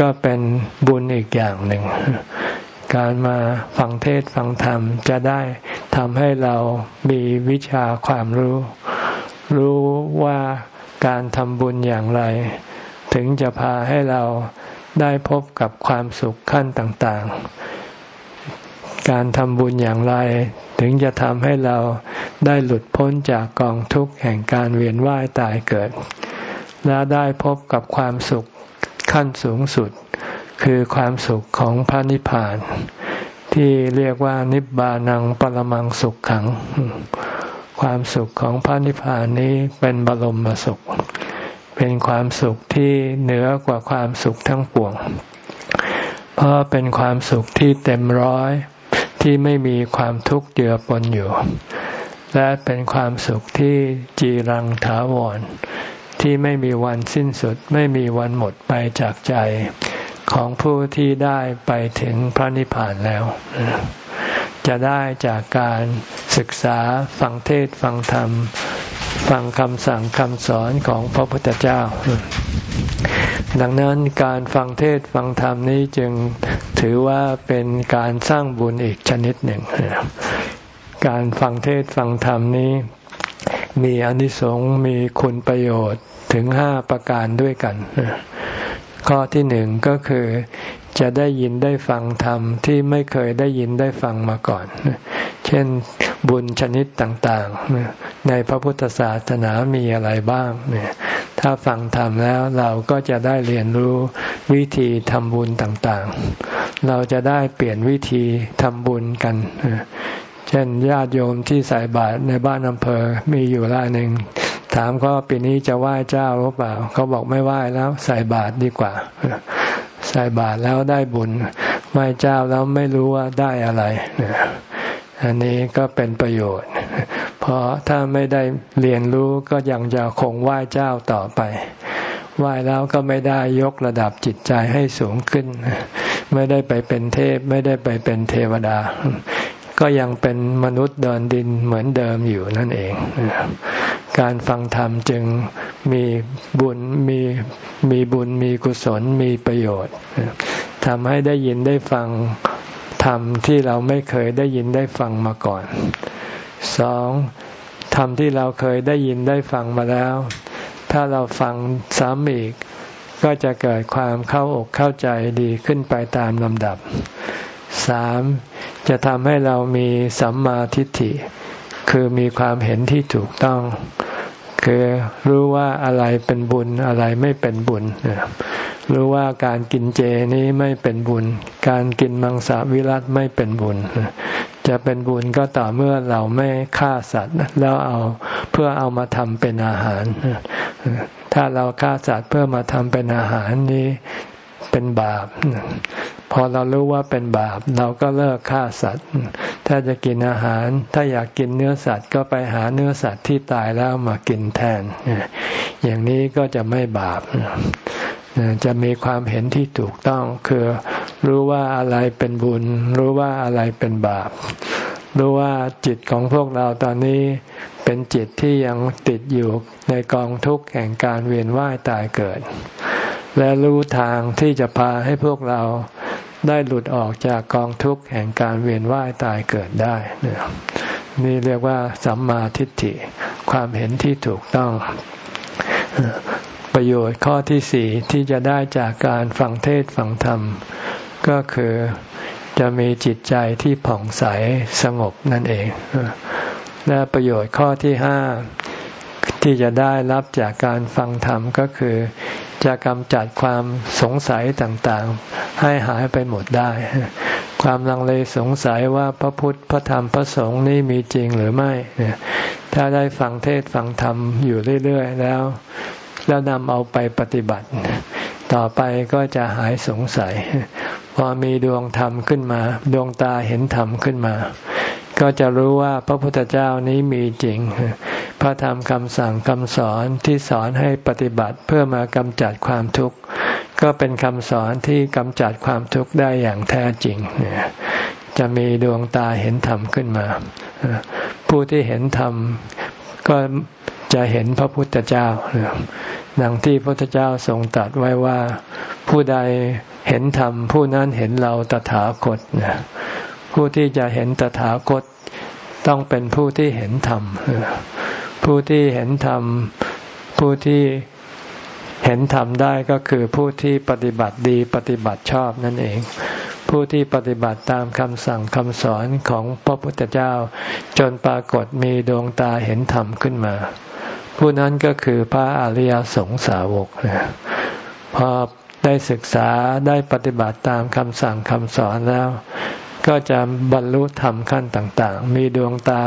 ก็เป็นบุญอีกอย่างหนึ่ง การมาฟังเทศฟังธรรมจะได้ทำให้เรามีวิชาความรู้ รู้ว่า การทำบุญอย่างไร ถึงจะพาให้เราได้พบกับความสุขขั้นต่างๆ การทำบุญอย่างไร ถึงจะทำให้เราได้หลุดพ้นจากกองทุกข์แห่งการเวียนว่ายตายเกิด และได้พบกับความสุขขั้นสูงสุด คือความสุขของพระนิพพาน ที่เรียกว่านิบานังปรมังสุขขัง ความสุขของพระนิพพานนี้เป็นบรมสุข เป็นความสุขที่เหนือกว่าความสุขทั้งปวง เพราะเป็นความสุขที่เต็มร้อยที่ไม่มีความทุกข์เจือปนอยู่ และเป็นความสุขที่จีรังถาวร ที่ไม่มีวันสิ้นสุด ไม่มีวันหมดไปจากใจของผู้ที่ได้ไปถึงพระนิพพานแล้ว จะได้จากการศึกษาฟังเทศฟังธรรม ฟังคำสั่งคำสอนของพระพุทธเจ้า ดังนั้นการฟังเทศฟังธรรมนี้จึงถือว่าเป็นการสร้างบุญอีกชนิดหนึ่ง การฟังเทศฟังธรรมนี้มีอนิสงส์มีคุณประโยชน์ถึงห้าประการด้วยกัน ข้อที่หนึ่งก็คือ จะได้ยินได้ฟังธรรมที่ไม่เคยได้ยินได้ฟังมาก่อน เช่นบุญชนิดต่างๆ ในพระพุทธศาสนามีอะไรบ้างเนี่ยถ้าฟังธรรมแล้วเราก็จะได้เรียนรู้วิธีทำบุญต่างๆ เราจะได้เปลี่ยนวิธีทำบุญกัน เช่นญาติโยมที่ใส่บาตรในบ้านอำเภอมีอยู่รายหนึ่งถามเขาปีนี้จะไหว้เจ้าหรือเปล่า เขาบอกไม่ไหว้แล้วใส่บาตรดีกว่า ใส่บาตรแล้วได้บุญไหว้เจ้าแล้วไม่รู้ว่าได้อะไรอันนี้ก็เป็นประโยชน์ เพราะถ้าไม่ได้เรียนรู้ก็ยังจะคงไหว้เจ้าต่อไปไหว้แล้วก็ไม่ได้ยกระดับจิตใจให้สูงขึ้น ไม่ได้ไปเป็นเทพ ไม่ได้ไปเป็นเทวดา ก็ยังเป็นมนุษย์เดินดินเหมือนเดิมอยู่นั่นเอง การฟังธรรมจึงมีบุญมีมีบุญมีกุศลมีประโยชน์ทำให้ได้ยินได้ฟังธรรมที่เราไม่เคยได้ยินได้ฟังมาก่อนสองธรรมที่เราเคยได้ยินได้ฟังมาแล้ว ถ้าเราฟังซ้ำอีก ก็จะเกิดความเข้าอกเข้าใจดีขึ้นไปตามลำดับสามจะทำให้เรามีสัมมาทิฏฐิ คือมีความเห็นที่ถูกต้อง คือรู้ว่าอะไรเป็นบุญอะไรไม่เป็นบุญ รู้ว่าการกินเจนี้ไม่เป็นบุญ การกินมังสวิรัตไม่เป็นบุญ จะเป็นบุญก็ต่อเมื่อเราไม่ฆ่าสัตว์แล้วเอาเพื่อเอามาทำเป็นอาหาร ถ้าเราฆ่าสัตว์เพื่อมาทำเป็นอาหารนี้ เป็นบาป พอเรารู้ว่าเป็นบาป เราก็เลิกฆ่าสัตว์ ถ้าจะกินอาหาร ถ้าอยากกินเนื้อสัตว์ ก็ไปหาเนื้อสัตว์ที่ตายแล้วมากินแทน อย่างนี้ก็จะไม่บาป จะมีความเห็นที่ถูกต้องคือรู้ว่าอะไรเป็นบุญ รู้ว่าอะไรเป็นบาปรู้ว่าจิตของพวกเราตอนนี้เป็นจิตที่ยังติดอยู่ในกองทุกข์แห่งการเวียนว่ายตายเกิด และรู้ทางที่จะพาให้พวกเราได้หลุดออกจากกองทุกข์แห่งการเวียนว่ายตายเกิดได้ นี่เรียกว่าสัมมาทิฏฐิ ความเห็นที่ถูกต้อง ประโยชน์ข้อที่สี่ที่จะได้จากการฟังเทศฟังธรรม ก็คือจะมีจิตใจที่ผ่องใสสงบนั่นเอง และประโยชน์ข้อที่ห้า ที่จะได้รับจากการฟังธรรมก็คือ จะกำจัดความสงสัยต่างๆ ให้หายไปหมดได้ ความลังเลสงสัยว่าพระพุทธพระธรรมพระสงฆ์นี่มีจริงหรือไม่ ถ้าได้ฟังเทศฟังธรรมอยู่เรื่อยๆ แล้ว แล้วนำเอาไปปฏิบัติ ต่อไปก็จะหายสงสัย พอมีดวงธรรมขึ้นมา ดวงตาเห็นธรรมขึ้นมา ก็จะรู้ว่าพระพุทธเจ้านี้มีจริง พระธรรมคำสั่งคำสอนที่สอนให้ปฏิบัติเพื่อมากำจัดความทุกข์ ก็เป็นคำสอนที่กำจัดความทุกข์ได้อย่างแท้จริง จะมีดวงตาเห็นธรรมขึ้นมา ผู้ที่เห็นธรรมก็จะเห็นพระพุทธเจ้าดังที่พระพุทธเจ้าทรงตรัสไว้ว่าผู้ใดเห็นธรรมผู้นั้นเห็นเราตถาคต ผู้ที่จะเห็นตถาคตต้องเป็นผู้ที่เห็นธรรม ผู้ที่เห็นธรรม ผู้ที่เห็นธรรมได้ก็คือผู้ที่ปฏิบัติดีปฏิบัติชอบนั่นเอง ผู้ที่ปฏิบัติตามคำสั่งคำสอนของพระพุทธเจ้า จนปรากฏมีดวงตาเห็นธรรมขึ้นมา ผู้นั้นก็คือพระอริยสงสาวกพอได้ศึกษาได้ปฏิบัติตามคำสั่งคำสอนแล้ว ก็จะบรรลุธรรมขั้นต่างๆ มีดวงตา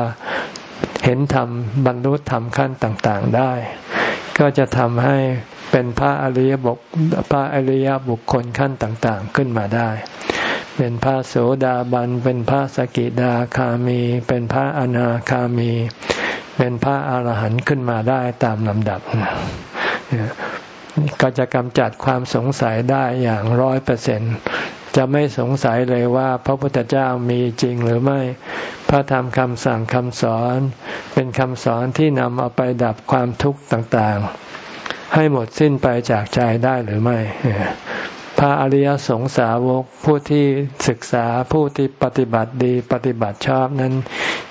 เห็นธรรมบรรลุธรรมขั้นต่างๆได้ ก็จะทำให้เป็นพระอริยบุคพระอริยบุคคลขั้นต่างๆขึ้นมาได้ เป็นพระโสดาบัน เป็นพระสกิดาคามี เป็นพระอนาคามี เป็นพระอาหารหันต์ขึ้นมาได้ตามลำดับ ก็จะกำจัดความสงสัยได้อย่างร้อยเปอร์เซ็น จะไม่สงสัยเลยว่าพระพุทธเจ้ามีจริงหรือไม่ พระธรรมคำสั่งคำสอน เป็นคำสอนที่นำเอาไปดับความทุกข์ต่างๆ ให้หมดสิ้นไปจากใจได้หรือไม่ พระอริยสงสาวกผู้ที่ศึกษาผู้ที่ปฏิบัติดีปฏิบัติชอบนั้น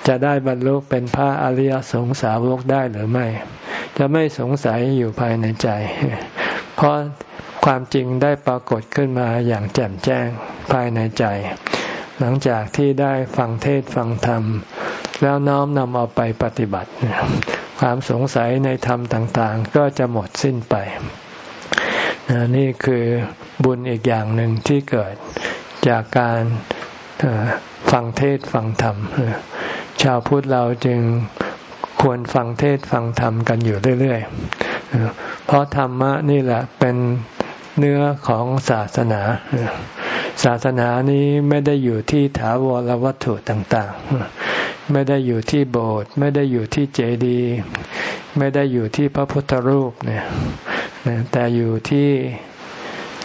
จะได้บรรลุเป็นพระอริยสงสาวกได้หรือไม่ จะไม่สงสัยอยู่ภายในใจ เพราะ ความจริงได้ปรากฏขึ้นมาอย่างแจ่มแจ้งภายในใจ หลังจากที่ได้ฟังเทศฟังธรรม แล้วน้อมนำเอาไปปฏิบัติ ความสงสัยในธรรมต่างๆ ก็จะหมดสิ้นไปนี่คือบุญอีกอย่างหนึ่งที่เกิดจากการฟังเทศฟังธรรม ชาวพุทธเราจึงควรฟังเทศฟังธรรมกันอยู่เรื่อยๆ เพราะธรรมะนี่แหละเป็น เนื้อของศาสนา ศาสนานี้ไม่ได้อยู่ที่ถาวรวัตถุต่างๆ ไม่ได้อยู่ที่โบสถ์ไม่ได้อยู่ที่เจดีย์ไม่ได้อยู่ที่พระพุทธรูปเนี่ยแต่อยู่ที่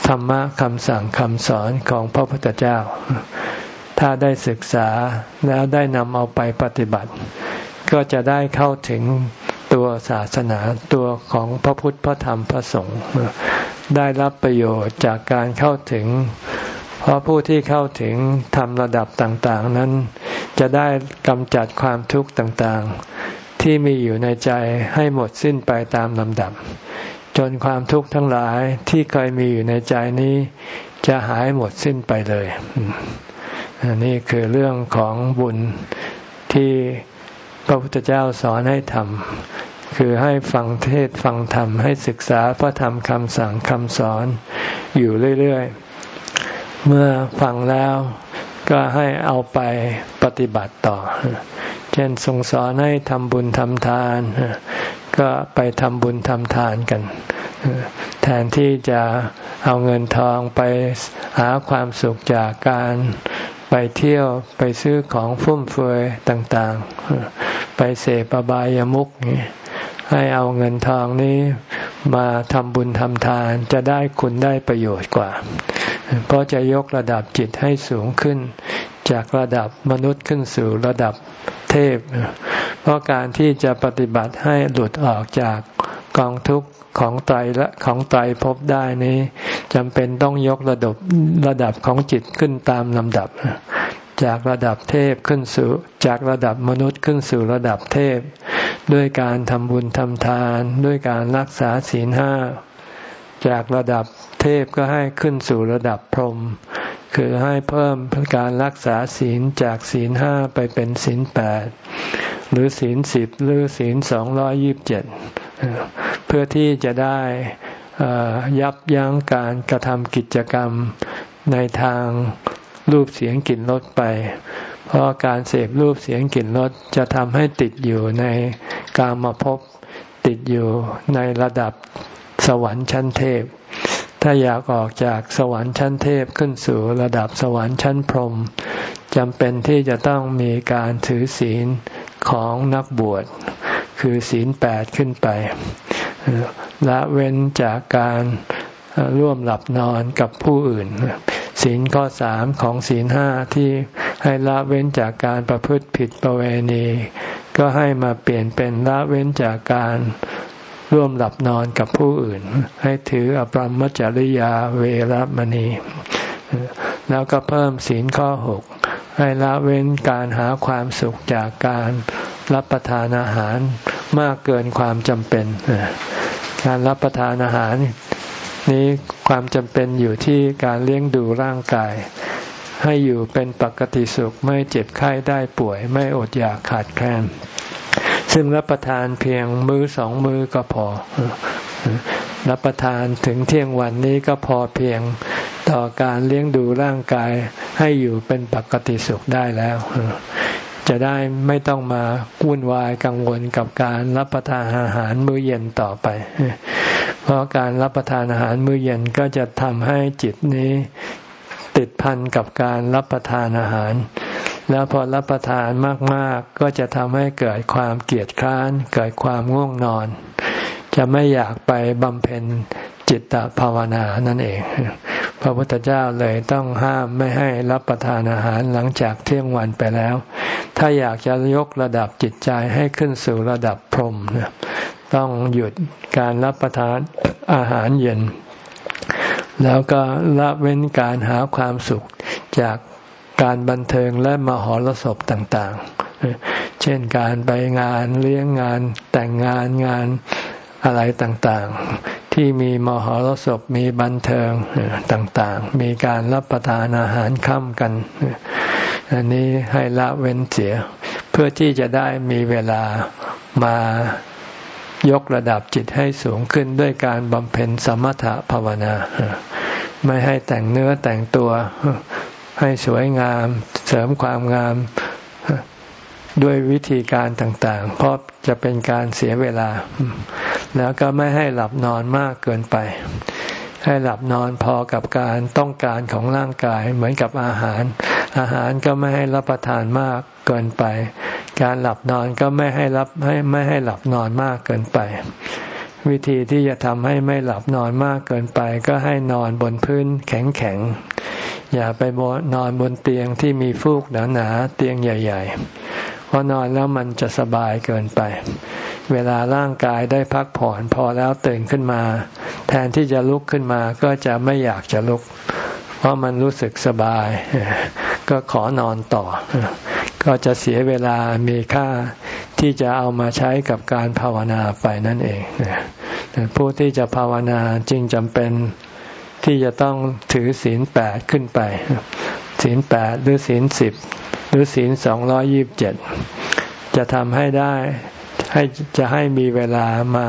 ธรรมะคำสั่งคำสอนของพระพุทธเจ้า ถ้าได้ศึกษาแล้วได้นำเอาไปปฏิบัติ ก็จะได้เข้าถึงตัวศาสนาตัวของพระพุทธพระธรรมพระสงฆ์ ได้รับประโยชน์จากการเข้าถึง เพราะผู้ที่เข้าถึงทำระดับต่างๆ นั้น จะได้กำจัดความทุกข์ต่างๆ ที่มีอยู่ในใจให้หมดสิ้นไปตามลำดับ จนความทุกข์ทั้งหลายที่เคยมีอยู่ในใจนี้ จะหายหมดสิ้นไปเลยนี่คือเรื่องของบุญที่พระพุทธเจ้าสอนให้ทำ คือให้ฟังเทศฟังธรรมให้ศึกษาพระธรรมคำสั่งคำสอนอยู่เรื่อยๆ เมื่อฟังแล้วก็ให้เอาไปปฏิบัติต่อ เช่นทรงสอนให้ทำบุญทำทาน ก็ไปทำบุญทำทานกัน แทนที่จะเอาเงินทองไปหาความสุขจากการไปเที่ยวไปซื้อของฟุ่มเฟือยต่างๆ ไปเสพบายามุกนี่ ให้เอาเงินทองนี้มาทำบุญทำทานจะได้คุณได้ประโยชน์กว่า เพราะจะยกระดับจิตให้สูงขึ้น จากระดับมนุษย์ขึ้นสู่ระดับเทพ เพราะการที่จะปฏิบัติให้หลุดออกจากกองทุกข์ของไตรและของไตรพบได้นี้จำเป็นต้องยกระดับระดับของจิตขึ้นตามลำดับ จากระดับเทพขึ้นสู่จากระดับมนุษย์ขึ้นสู่ระดับเทพ ด้วยการทำบุญทำทาน ด้วยการรักษาศีลห้าจากระดับเทพก็ให้ขึ้นสู่ระดับพรหมคือให้เพิ่มการรักษาศีลจากศีลห้าไปเป็นศีลแปดหรือศีลสิบหรือศีลสองร้อยยิบเจ็ดเพื่อที่จะได้ยับยั้งการกระทำกิจกรรมในทาง รูปเสียงกลิ่นรสไป เพราะการเสพรูปเสียงกลิ่นรสจะทำให้ติดอยู่ในกามาพบติดอยู่ในระดับสวรรค์ชั้นเทพ ถ้าอยากออกจากสวรรค์ชั้นเทพขึ้นสู่ระดับสวรรค์ชั้นพรหมจำเป็นที่จะต้องมีการถือศีลของนักบวช คือศีลแปดขึ้นไปละเว้นจากการร่วมหลับนอนกับผู้อื่น ศีลข้อสามของศีลห้าที่ให้ละเว้นจากการประพฤติผิดประเวณี ก็ให้มาเปลี่ยนเป็นละเว้นจากการร่วมหลับนอนกับผู้อื่น ให้ถืออปรมจริยาเวรมณี แล้วก็เพิ่มศีลข้อหกให้ละเว้นการหาความสุขจากการรับประทานอาหารมากเกินความจำเป็น การรับประทานอาหาร นี้ความจำเป็นอยู่ที่การเลี้ยงดูร่างกาย ให้อยู่เป็นปกติสุขไม่เจ็บไข้ได้ป่วยไม่อดอยากขาดแคลนซึ่งรับประทานเพียงมือสองมือก็พอ รับประทานถึงเที่ยงวันนี้ก็พอเพียงต่อการเลี้ยงดูร่างกายให้อยู่เป็นปกติสุขได้แล้ว จะได้ไม่ต้องมาวุ่นวายกังวลกับการรับประทานอาหารมื้อเย็นต่อไป เพราะการรับประทานอาหารมื้อเย็นก็จะทำให้จิตนี้ติดพันกับการรับประทานอาหาร แล้วพอรับประทานมาก ๆ ก็จะทำให้เกิดความเกียดคร้าน เกิดความง่วงนอน จะไม่อยากไปบำเพ็ญจิตตภาวนานั่นเอง พระพุทธเจ้าเลยต้องห้ามไม่ให้รับประทานอาหารหลังจากเที่ยงวันไปแล้ว ถ้าอยากจะยกระดับจิตใจให้ขึ้นสู่ระดับพรหมต้องหยุดการรับประทานอาหารเย็น แล้วก็ละเว้นการหาความสุขจากการบันเทิงและมหรสพต่างๆ เช่นการไปงานเลี้ยงงานแต่งงานงานอะไรต่างๆ ที่มีมหรสพมีบันเทิงต่างๆ มีการรับประทานอาหารค่ำกัน อันนี้ให้ละเว้นเสีย เพื่อที่จะได้มีเวลามายกระดับจิตให้สูงขึ้นด้วยการบำเพ็ญสมถะภาวนา ไม่ให้แต่งเนื้อแต่งตัวให้สวยงาม เสริมความงาม ด้วยวิธีการต่างๆ เพราะจะเป็นการเสียเวลา แล้วก็ไม่ให้หลับนอนมากเกินไป ให้หลับนอนพอกับการต้องการของร่างกายเหมือนกับอาหาร อาหารก็ไม่ให้รับประทานมากเกินไป การหลับนอนก็ไม่ให้รับให้ไม่ให้หลับนอนมากเกินไป วิธีที่จะทำให้ไม่หลับนอนมากเกินไป ก็ให้นอนบนพื้นแข็งๆอย่าไปนอนบนเตียงที่มีฟูกหนาๆเตียงใหญ่ ๆ พอนอนแล้วมันจะสบายเกินไป เวลาร่างกายได้พักผ่อนพอแล้วตื่นขึ้นมา แทนที่จะลุกขึ้นมาก็จะไม่อยากจะลุก เพราะมันรู้สึกสบาย ก็ขอนอนต่อ ก็จะเสียเวลามีค่าที่จะเอามาใช้กับการภาวนาไปนั่นเองผู้ที่จะภาวนาจริงจำเป็นที่จะต้องถือศีลแปดขึ้นไป ศีลแปดหรือศีลสิบ หรือศีลสองร้อยิบเจ็ดจะทำให้ได้ให้จะให้มีเวลามา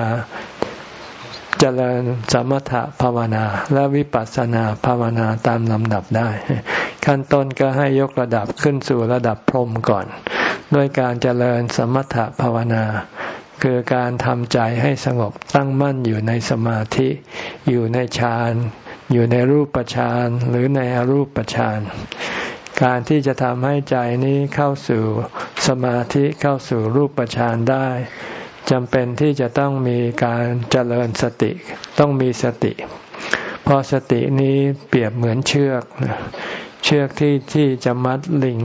เจริญสมถะภาวนา และวิปัสสนาภาวนาตามลำดับได้ ขั้นต้นก็ให้ยกระดับขึ้นสู่ระดับพรหมก่อน ด้วยการเจริญสมถะภาวนา คือการทำใจให้สงบตั้งมั่นอยู่ในสมาธิ อยู่ในฌานอยู่ในรูปฌานหรือในอรูปฌาน การที่จะทำให้ใจนี้เข้าสู่สมาธิเข้าสู่รูปฌานได้จำเป็นที่จะต้องมีการเจริญสติ ต้องมีสติ เพราะสตินี้เปรียบเหมือนเชือกเชือกที่ที่จะมัดลิง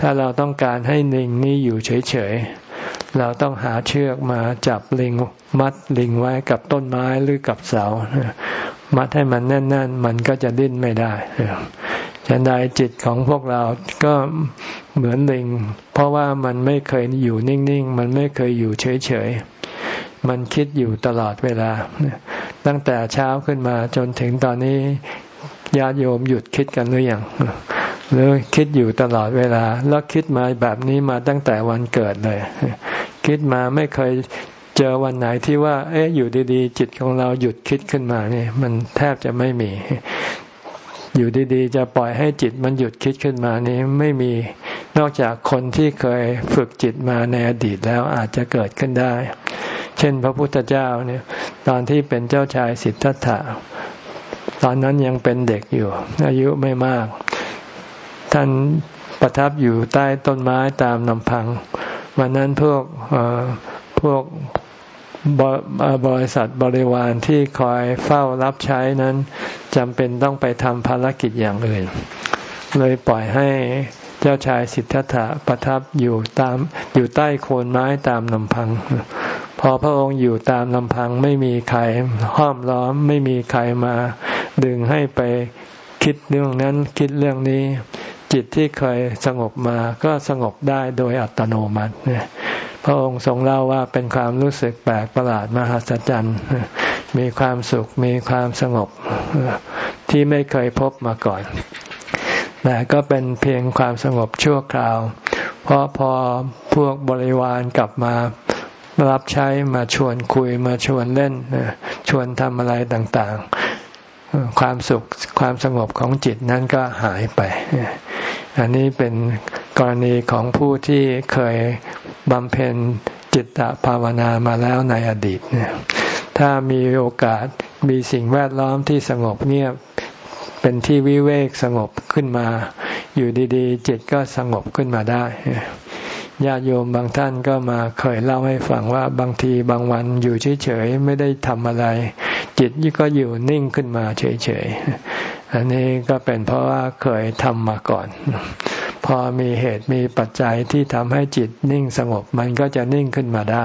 ถ้าเราต้องการให้ลิงนี้อยู่เฉยๆ เราต้องหาเชือกมาจับลิง มัดลิงไว้กับต้นไม้หรือกับเสา มัดให้มันแน่น ๆ มันก็จะดิ้นไม่ได้ ฉันใดจิตของพวกเราก็เหมือนลิง เพราะว่ามันไม่เคยอยู่นิ่งๆ มันไม่เคยอยู่เฉยๆ มันคิดอยู่ตลอดเวลา ตั้งแต่เช้าขึ้นมาจนถึงตอนนี้ญาติโยมหยุดคิดกันหรือยังหรือคิดอยู่ตลอดเวลา แล้วคิดมาแบบนี้มาตั้งแต่วันเกิดเลย คิดมาไม่เคยเจอวันไหนที่ว่า เอ๊ะอยู่ดีๆ จิตของเราหยุดคิดขึ้นมาเนี่ยมันแทบจะไม่มี อยู่ดีๆ จะปล่อยให้จิตมันหยุดคิดขึ้นมานี้ไม่มีนอกจากคนที่เคยฝึกจิตมาในอดีตแล้วอาจจะเกิดขึ้นได้ เช่นพระพุทธเจ้าเนี่ยตอนที่เป็นเจ้าชายสิทธัตถะตอนนั้นยังเป็นเด็กอยู่ อายุไม่มาก ท่านประทับอยู่ใต้ต้นไม้ตามลำพัง วันนั้นพวกพวก บริษัทบริวารที่คอยเฝ้ารับใช้นั้นจำเป็นต้องไปทำภารกิจอย่างอื่น เลยปล่อยให้เจ้าชายสิทธัตถะประทับอยู่ตามอยู่ใต้โคนไม้ตามลำพัง พอพระองค์อยู่ตามลำพังไม่มีใครห้อมล้อมไม่มีใครมา ดึงให้ไปคิดเรื่องนั้นคิดเรื่องนี้ จิตที่เคยสงบมาก็สงบได้โดยอัตโนมัติพระองค์ทรงเล่าว่าเป็นความรู้สึกแปลกประหลาดมหัศจรรย์มีความสุขมีความสงบที่ไม่เคยพบมาก่อน แต่ก็เป็นเพียงความสงบชั่วคราว เพราะพอพวกบริวารกลับมารับใช้มาชวนคุยมาชวนเล่นชวนทำอะไรต่างๆ ความสุขความสงบของจิตนั้นก็หายไป อันนี้เป็นกรณีของผู้ที่เคยบำเพ็ญจิตตภาวนามาแล้วในอดีต ถ้ามีโอกาสมีสิ่งแวดล้อมที่สงบเงียบเป็นที่วิเวกสงบขึ้นมา อยู่ดีๆ จิตก็สงบขึ้นมาได้ญาติโยมบางท่านก็มาเคยเล่าให้ฟังว่าบางทีบางวันอยู่เฉยๆไม่ได้ทำอะไร จิตก็อยู่นิ่งขึ้นมาเฉยๆ อันนี้ก็เป็นเพราะว่าเคยทำมาก่อน พอมีเหตุมีปัจจัยที่ทำให้จิตนิ่งสงบมันก็จะนิ่งขึ้นมาได้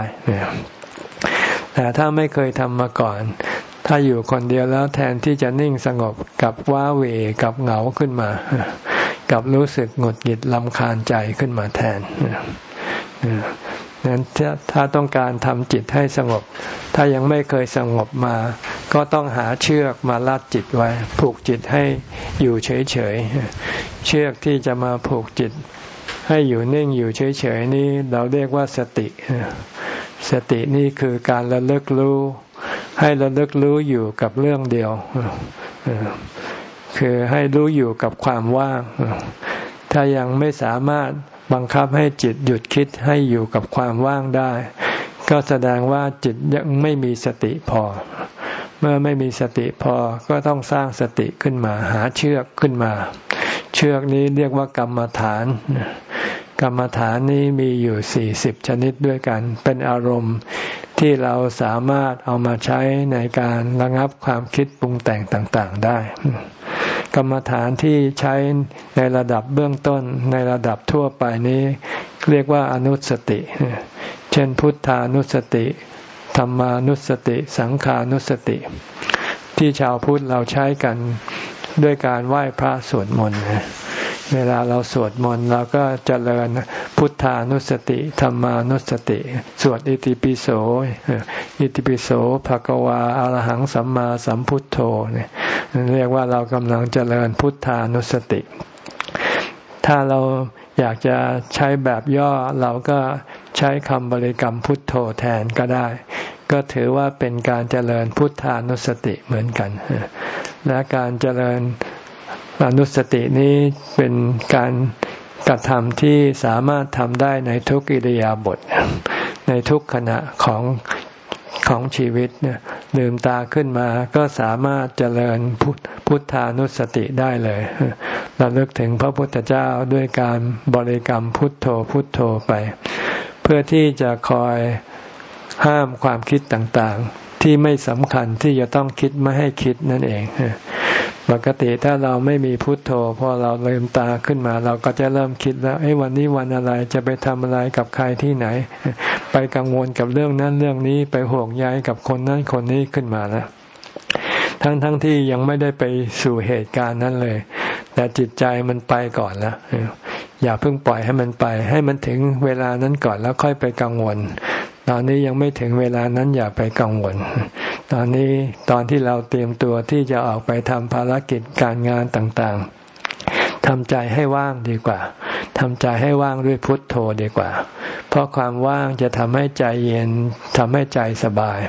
แต่ถ้าไม่เคยทำมาก่อน ถ้าอยู่คนเดียวแล้วแทนที่จะนิ่งสงบกับว้าเวกับเหงาขึ้นมา กับรู้สึกหงุดหงิดลำคาญใจขึ้นมาแทน นั้นถ้าต้องการทำจิตให้สงบ ถ้ายังไม่เคยสงบมา ก็ต้องหาเชือกมาลัดจิตไว้ ผูกจิตให้อยู่เฉยๆ เชือกที่จะมาผูกจิต ให้อยู่นิ่งอยู่เฉยๆนี้เราเรียกว่าสติ สตินี่คือการระลึกรู้ ให้ระลึกรู้อยู่กับเรื่องเดียว คือให้รู้อยู่กับความว่าง ถ้ายังไม่สามารถ บังคับให้จิตหยุดคิดให้อยู่กับความว่างได้ ก็แสดงว่าจิตยังไม่มีสติพอ เมื่อไม่มีสติพอก็ต้องสร้างสติขึ้นมาหาเชือกขึ้นมา เชือกนี้เรียกว่ากรรมฐาน กรรมฐานนี้มีอยู่สี่สิบชนิดด้วยกัน เป็นอารมณ์ที่เราสามารถเอามาใช้ในการระงับความคิดปรุงแต่งต่างๆได้ กรรมฐานที่ใช้ในระดับเบื้องต้นในระดับทั่วไปนี้ เรียกว่าอนุสติ เช่น พุทธานุสติธรรมานุสติ สังขานุสติ ที่ชาวพุทธเราใช้กันด้วยการไหว้พระสวดมนต์ เวลาเราสวดมนต์เราก็เจริญพุทธานุสติธรรมานุสติ สวดอิติปิโสอิติปิโสภะกวาอรหังสัมมาสัมพุทโธเนี่ยเรียกว่าเรากำลังเจริญพุทธานุสติ ถ้าเราอยากจะใช้แบบย่อเราก็ใช้คำบริกรรมพุทโธแทนก็ได้ ก็ถือว่าเป็นการเจริญพุทธานุสติเหมือนกัน และการเจริญ อนุสตินี้เป็นการกระทำที่สามารถทำได้ในทุกอิริยาบถในทุกขณะของของชีวิตเนี่ยลืมตาขึ้นมาก็สามารถเจริญพุทธานุสติได้เลยเราเลิกถึงพระพุทธเจ้าด้วยการบริกรรมพุทโธพุทโธไป เพื่อที่จะคอยห้ามความคิดต่างๆ ที่ไม่สำคัญที่จะต้องคิดไม่ให้คิดนั่นเอง ปกติถ้าเราไม่มีพุทโธพอเราลืมตาขึ้นมา เราก็จะเริ่มคิดแล้วไอ้วันนี้วันอะไรจะไปทำอะไรกับใครที่ไหน ไปกังวลกับเรื่องนั้นเรื่องนี้ไปห่วงใยกับคนนั้นคนนี้ขึ้นมาแล้วทั้งทั้งที่ยังไม่ได้ไปสู่เหตุการณ์นั้นเลย แต่จิตใจมันไปก่อนแล้วอย่าเพิ่งปล่อยให้มันไป ให้มันถึงเวลานั้นก่อนแล้วค่อยไปกังวล ตอนนี้ยังไม่ถึงเวลานั้นอย่าไปกังวล ตอนนี้ตอนที่เราเตรียมตัวที่จะออกไปทำภารกิจการงานต่างๆทำใจให้ว่างดีกว่าทำใจให้ว่างด้วยพุทโธดีกว่า เพราะความว่างจะทำให้ใจเย็นทำให้ใจสบาย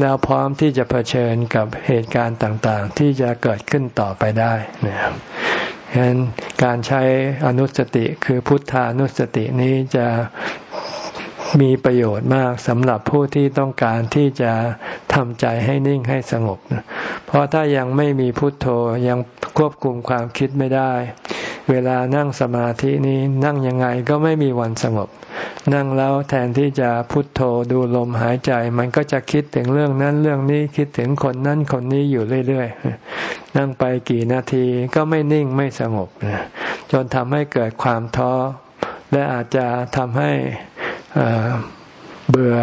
แล้วพร้อมที่จะเผชิญกับเหตุการณ์ต่างๆ ที่จะเกิดขึ้นต่อไปได้นะครับฉะนั้นการใช้อนุสติคือพุทธานุสตินี้จะ มีประโยชน์มากสำหรับผู้ที่ต้องการที่จะทำใจให้นิ่งให้สงบ เพราะถ้ายังไม่มีพุทโธยังควบคุมความคิดไม่ได้ เวลานั่งสมาธินี้นั่งยังไงก็ไม่มีวันสงบ นั่งแล้วแทนที่จะพุทโธดูลมหายใจ มันก็จะคิดถึงเรื่องนั้นเรื่องนี้คิดถึงคนนั้นคนนี้อยู่เรื่อยๆ นั่งไปกี่นาทีก็ไม่นิ่งไม่สงบจนทำให้เกิดความท้อและอาจจะทำให้ เบื่อ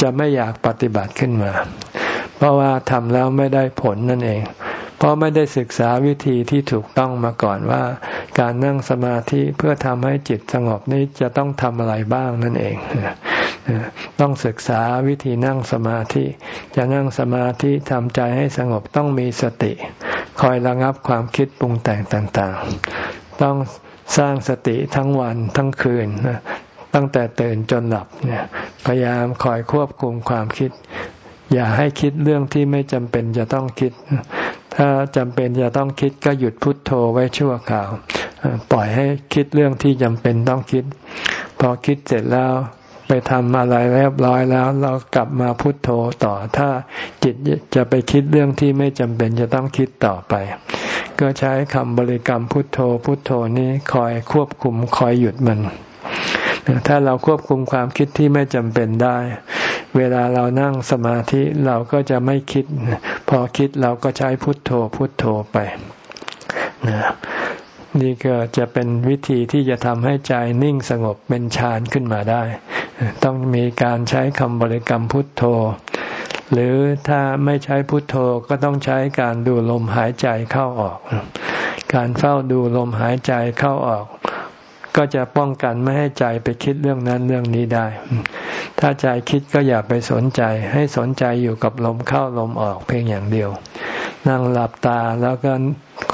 จะไม่อยากปฏิบัติขึ้นมา เพราะว่าทำแล้วไม่ได้ผลนั่นเอง เพราะไม่ได้ศึกษาวิธีที่ถูกต้องมาก่อนว่า การนั่งสมาธิเพื่อทำให้จิตสงบนี้จะต้องทำอะไรบ้างนั่นเอง ต้องศึกษาวิธีนั่งสมาธิ จะนั่งสมาธิทำใจให้สงบต้องมีสติ คอยระงับความคิดปรุงแต่งต่างๆ ต้องสร้างสติทั้งวันทั้งคืน ตั้งแต่ตื่นจนหลับเนี่ยพยายามคอยควบคุมความคิด อย่าให้คิดเรื่องที่ไม่จำเป็นจะต้องคิด ถ้าจำเป็นจะต้องคิดก็หยุดพุดโทโธไว้ชั่วคราว ปล่อยให้คิดเรื่องที่จำเป็นต้องคิด พอคิดเสร็จแล้วไปทำอะไรเรียบร้อยแล้ว เรากลับมาพุโทโธต่อ ถ้าจิตจะไปคิดเรื่องที่ไม่จำเป็นจะต้องคิดต่อไป ก็ใช้คำบริกรรมพุทโธพุทโธนี้คอยควบคุมคอยหยุดมัน ถ้าเราควบคุมความคิดที่ไม่จำเป็นได้ เวลาเรานั่งสมาธิเราก็จะไม่คิด พอคิดเราก็ใช้พุทโธพุทโธไปนะนี่ก็จะเป็นวิธีที่จะทำให้ใจนิ่งสงบเป็นฌานขึ้นมาได้ ต้องมีการใช้คำบริกรรมพุทโธ หรือถ้าไม่ใช้พุทโธก็ต้องใช้การดูลมหายใจเข้าออก การเฝ้าดูลมหายใจเข้าออก ก็จะป้องกันไม่ให้ใจไปคิดเรื่องนั้นเรื่องนี้ได้ ถ้าใจคิดก็อย่าไปสนใจ ให้สนใจอยู่กับลมเข้าลมออกเพียงอย่างเดียว นั่งหลับตาแล้วก็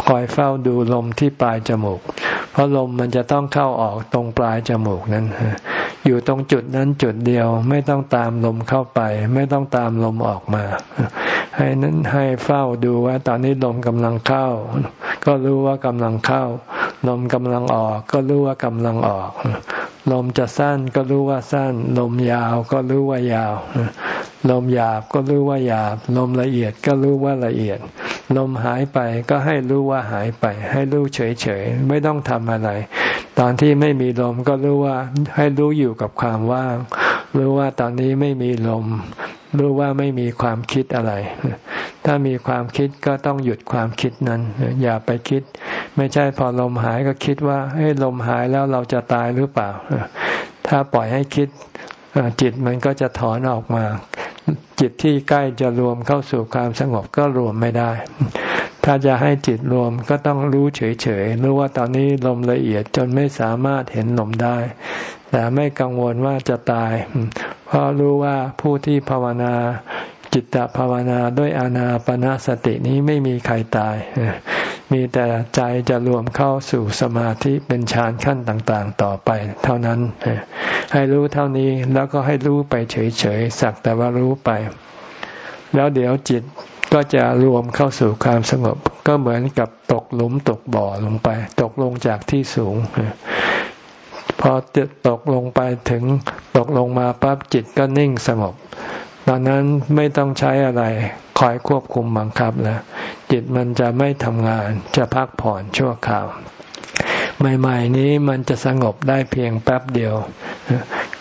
คอยเฝ้าดูลมที่ปลายจมูก เพราะลมมันจะต้องเข้าออกตรงปลายจมูกนั้น อยู่ตรงจุดนั้นจุดเดียว ไม่ต้องตามลมเข้าไป ไม่ต้องตามลมออกมา ให้นั้นให้เฝ้าดูว่า ตอนนี้ลมกำลังเข้า ก็รู้ว่ากำลังเข้า ลมกำลังออก ก็รู้ว่ากำลังออก ลมจะสั้นก็รู้ว่าสั้น ลมยาวก็รู้ว่ายาว ลมหยาบก็รู้ว่าหยาบ ลมละเอียดก็รู้ว่าละเอียด ลมหายไปก็ให้รู้ว่าหายไป ให้รู้เฉยๆ ไม่ต้องทำอะไร ตอนที่ไม่มีลมก็รู้ว่าให้รู้อยู่กับความว่าง รู้ว่าตอนนี้ไม่มีลมรู้ว่าไม่มีความคิดอะไร ถ้ามีความคิดก็ต้องหยุดความคิดนั้น อย่าไปคิด ไม่ใช่พอลมหายก็คิดว่าให้ลมหายแล้วเราจะตายหรือเปล่า ถ้าปล่อยให้คิดจิตมันก็จะถอนออกมา จิตที่ใกล้จะรวมเข้าสู่ความสงบก็รวมไม่ได้ ถ้าจะให้จิตรวมก็ต้องรู้เฉยๆรู้ว่าตอนนี้ลมละเอียดจนไม่สามารถเห็นลมได้ แต่ไม่กังวลว่าจะตาย เพราะรู้ว่าผู้ที่ภาวนาจิตตภาวนาด้วยอานาปนาสตินี้ไม่มีใครตาย มีแต่ใจจะรวมเข้าสู่สมาธิเป็นฌานขั้นต่างๆ ต่อไป เท่านั้น ให้รู้เท่านี้แล้วก็ให้รู้ไปเฉยๆ สักแต่ว่ารู้ไป แล้วเดี๋ยวจิตก็จะรวมเข้าสู่ความสงบ ก็เหมือนกับตกหลุมตกบ่อลงไป ตกลงจากที่สูง พอตกลงไปถึงตกลงมาปั๊บจิตก็นิ่งสงบ ตอนนั้นไม่ต้องใช้อะไรคอยควบคุมบังคับแล้วจิตมันจะไม่ทำงานจะพักผ่อนชั่วคราว ใหม่ ๆ นี้มันจะสงบได้เพียงแป๊บเดียว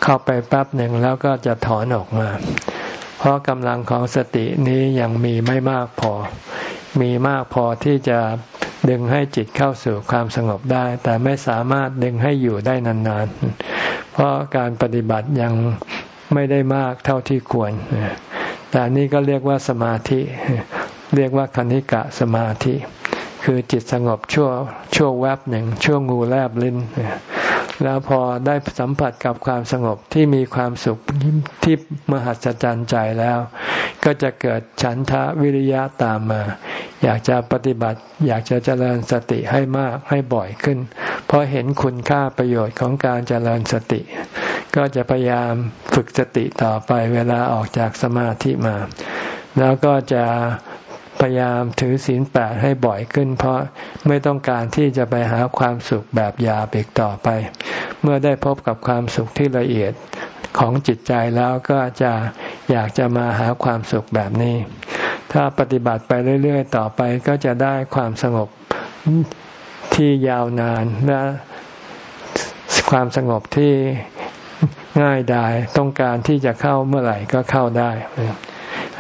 เข้าไปแป๊บหนึ่งแล้วก็จะถอนออกมา เพราะกำลังของสตินี้ยังมีไม่มากพอ มีมากพอที่จะดึงให้จิตเข้าสู่ความสงบได้ แต่ไม่สามารถดึงให้อยู่ได้นานๆ เพราะการปฏิบัติยังไม่ได้มากเท่าที่ควร แต่นี่ก็เรียกว่าสมาธิ เรียกว่าคณิกะสมาธิ คือจิตสงบชั่วชั่วแวบหนึ่งชั่วงูแลบลิ้น แล้วพอได้สัมผัสกับความสงบที่มีความสุขที่มหัศจรรย์ใจแล้ว ก็จะเกิดฉันทะวิริยะตามมา อยากจะปฏิบัติ อยากจะเจริญสติให้มากให้บ่อยขึ้น เพราะเห็นคุณค่าประโยชน์ของการเจริญสติ ก็จะพยายามฝึกสติต่อไปเวลาออกจากสมาธิมา แล้วก็จะ พยายามถือศีลแปดให้บ่อยขึ้น เพราะไม่ต้องการที่จะไปหาความสุขแบบยาเบกต่อไป เมื่อได้พบกับความสุขที่ละเอียดของจิตใจแล้วก็จะอยากจะมาหาความสุขแบบนี้ ถ้าปฏิบัติไปเรื่อย ๆ ต่อไปก็จะได้ความสงบที่ยาวนานและความสงบที่ง่ายดายต้องการที่จะเข้าเมื่อไหร่ก็เข้าได้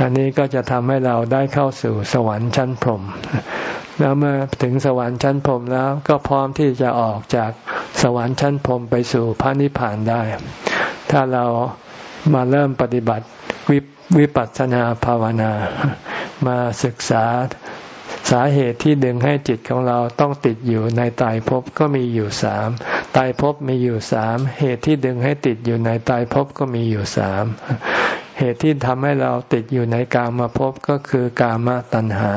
อันนี้ก็จะทำให้เราได้เข้าสู่สวรรค์ชั้นพรหมแล้วเมื่อถึงสวรรค์ชั้นพรหมแล้วก็พร้อมที่จะออกจากสวรรค์ชั้นพรหมไปสู่พระนิพพานได้ ถ้าเรามาเริ่มปฏิบัติวิวปัสสนาภาวนา มาศึกษาสาเหตุที่ดึงให้จิตของเราต้องติดอยู่ในตายภพก็มีอยู่สามตายภพมีอยู่สามเหตุที่ดึงให้ติดอยู่ในตายภพก็มีอยู่สาม เหตุที่ทำให้เราติดอยู่ในกามาพบก็คือกามาตัณหา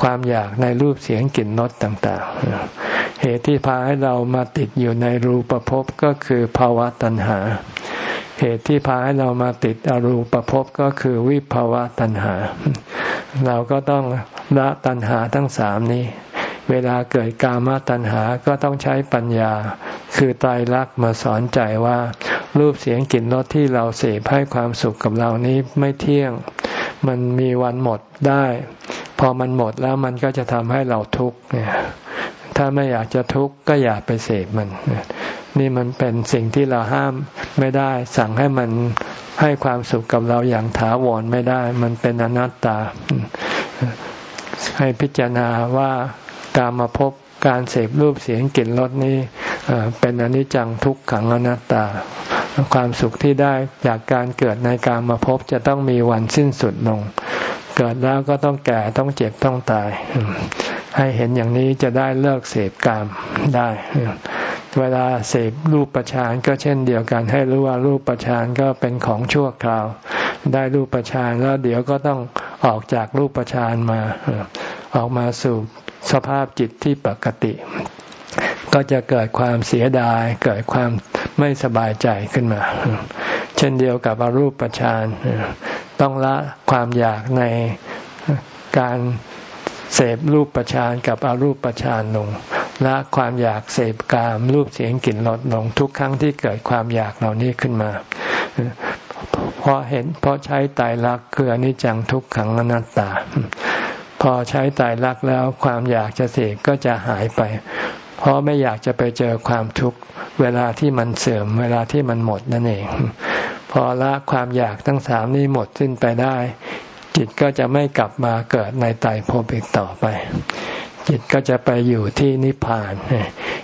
ความอยากในรูปเสียงกลิ่นรสต่างๆ เหตุที่พาให้เรามาติดอยู่ในรูปภพก็คือภาวะตัณหา เหตุที่พาให้เรามาติดอรูปภพก็คือวิภาวะตัณหา เราก็ต้องละตัณหาทั้งสามนี้ เวลาเกิดกามตัณหาก็ต้องใช้ปัญญา คือไตรลักษณ์มาสอนใจว่า รูปเสียงกลิ่นรสที่เราเสพให้ความสุขกับเรานี้ไม่เที่ยง มันมีวันหมดได้ พอมันหมดแล้วมันก็จะทำให้เราทุกข์เนี่ยถ้าไม่อยากจะทุกข์ก็อย่าไปเสพมัน นี่มันเป็นสิ่งที่เราห้ามไม่ได้ สั่งให้มันให้ความสุขกับเราอย่างถาวรไม่ได้ มันเป็นอนัตตา ให้พิจารณาว่า การมาพบการเสพรูปเสียงกลิ่นรสนี้เป็นอนิจจังทุกขังอนัตตา ความสุขที่ได้จากการเกิดในการมาพบจะต้องมีวันสิ้นสุดลง เกิดแล้วก็ต้องแก่ต้องเจ็บต้องตาย ให้เห็นอย่างนี้จะได้เลิกเสพกามได้ เวลาเสพรูปประชานก็เช่นเดียวกัน ให้รู้ว่ารูปประชานก็เป็นของชั่วคราว ได้รูปประชานแล้วเดี๋ยวก็ต้องออกจากรูปประชานมาออกมาสู่ สภาพจิตที่ปกติ ก็จะเกิดความเสียดาย เกิดความไม่สบายใจขึ้นมา เช่นเดียวกับอรูปฌานต้องละความอยากในการเสพรูปฌานกับอรูปฌานลงละความอยากเสพกามรูปเสียงกลิ่นรสลงทุกครั้งที่เกิดความอยากเหล่านี้ขึ้นมา เพราะเห็นเพราะใช้ตายรักคืออนิจจังทุกขังอนัตตา อใช้ตายรักแล้วความอยากจะเสพก็จะหายไป เพราะไม่อยากจะไปเจอความทุกข์เวลาที่มันเสื่อม เวลาที่มันหมดนั่นเอง พอละความอยากทั้งสามนี้หมดสิ้นไปได้ จิตก็จะไม่กลับมาเกิดในไตรภพอีกต่อไปจิตก็จะไปอยู่ที่นิพพาน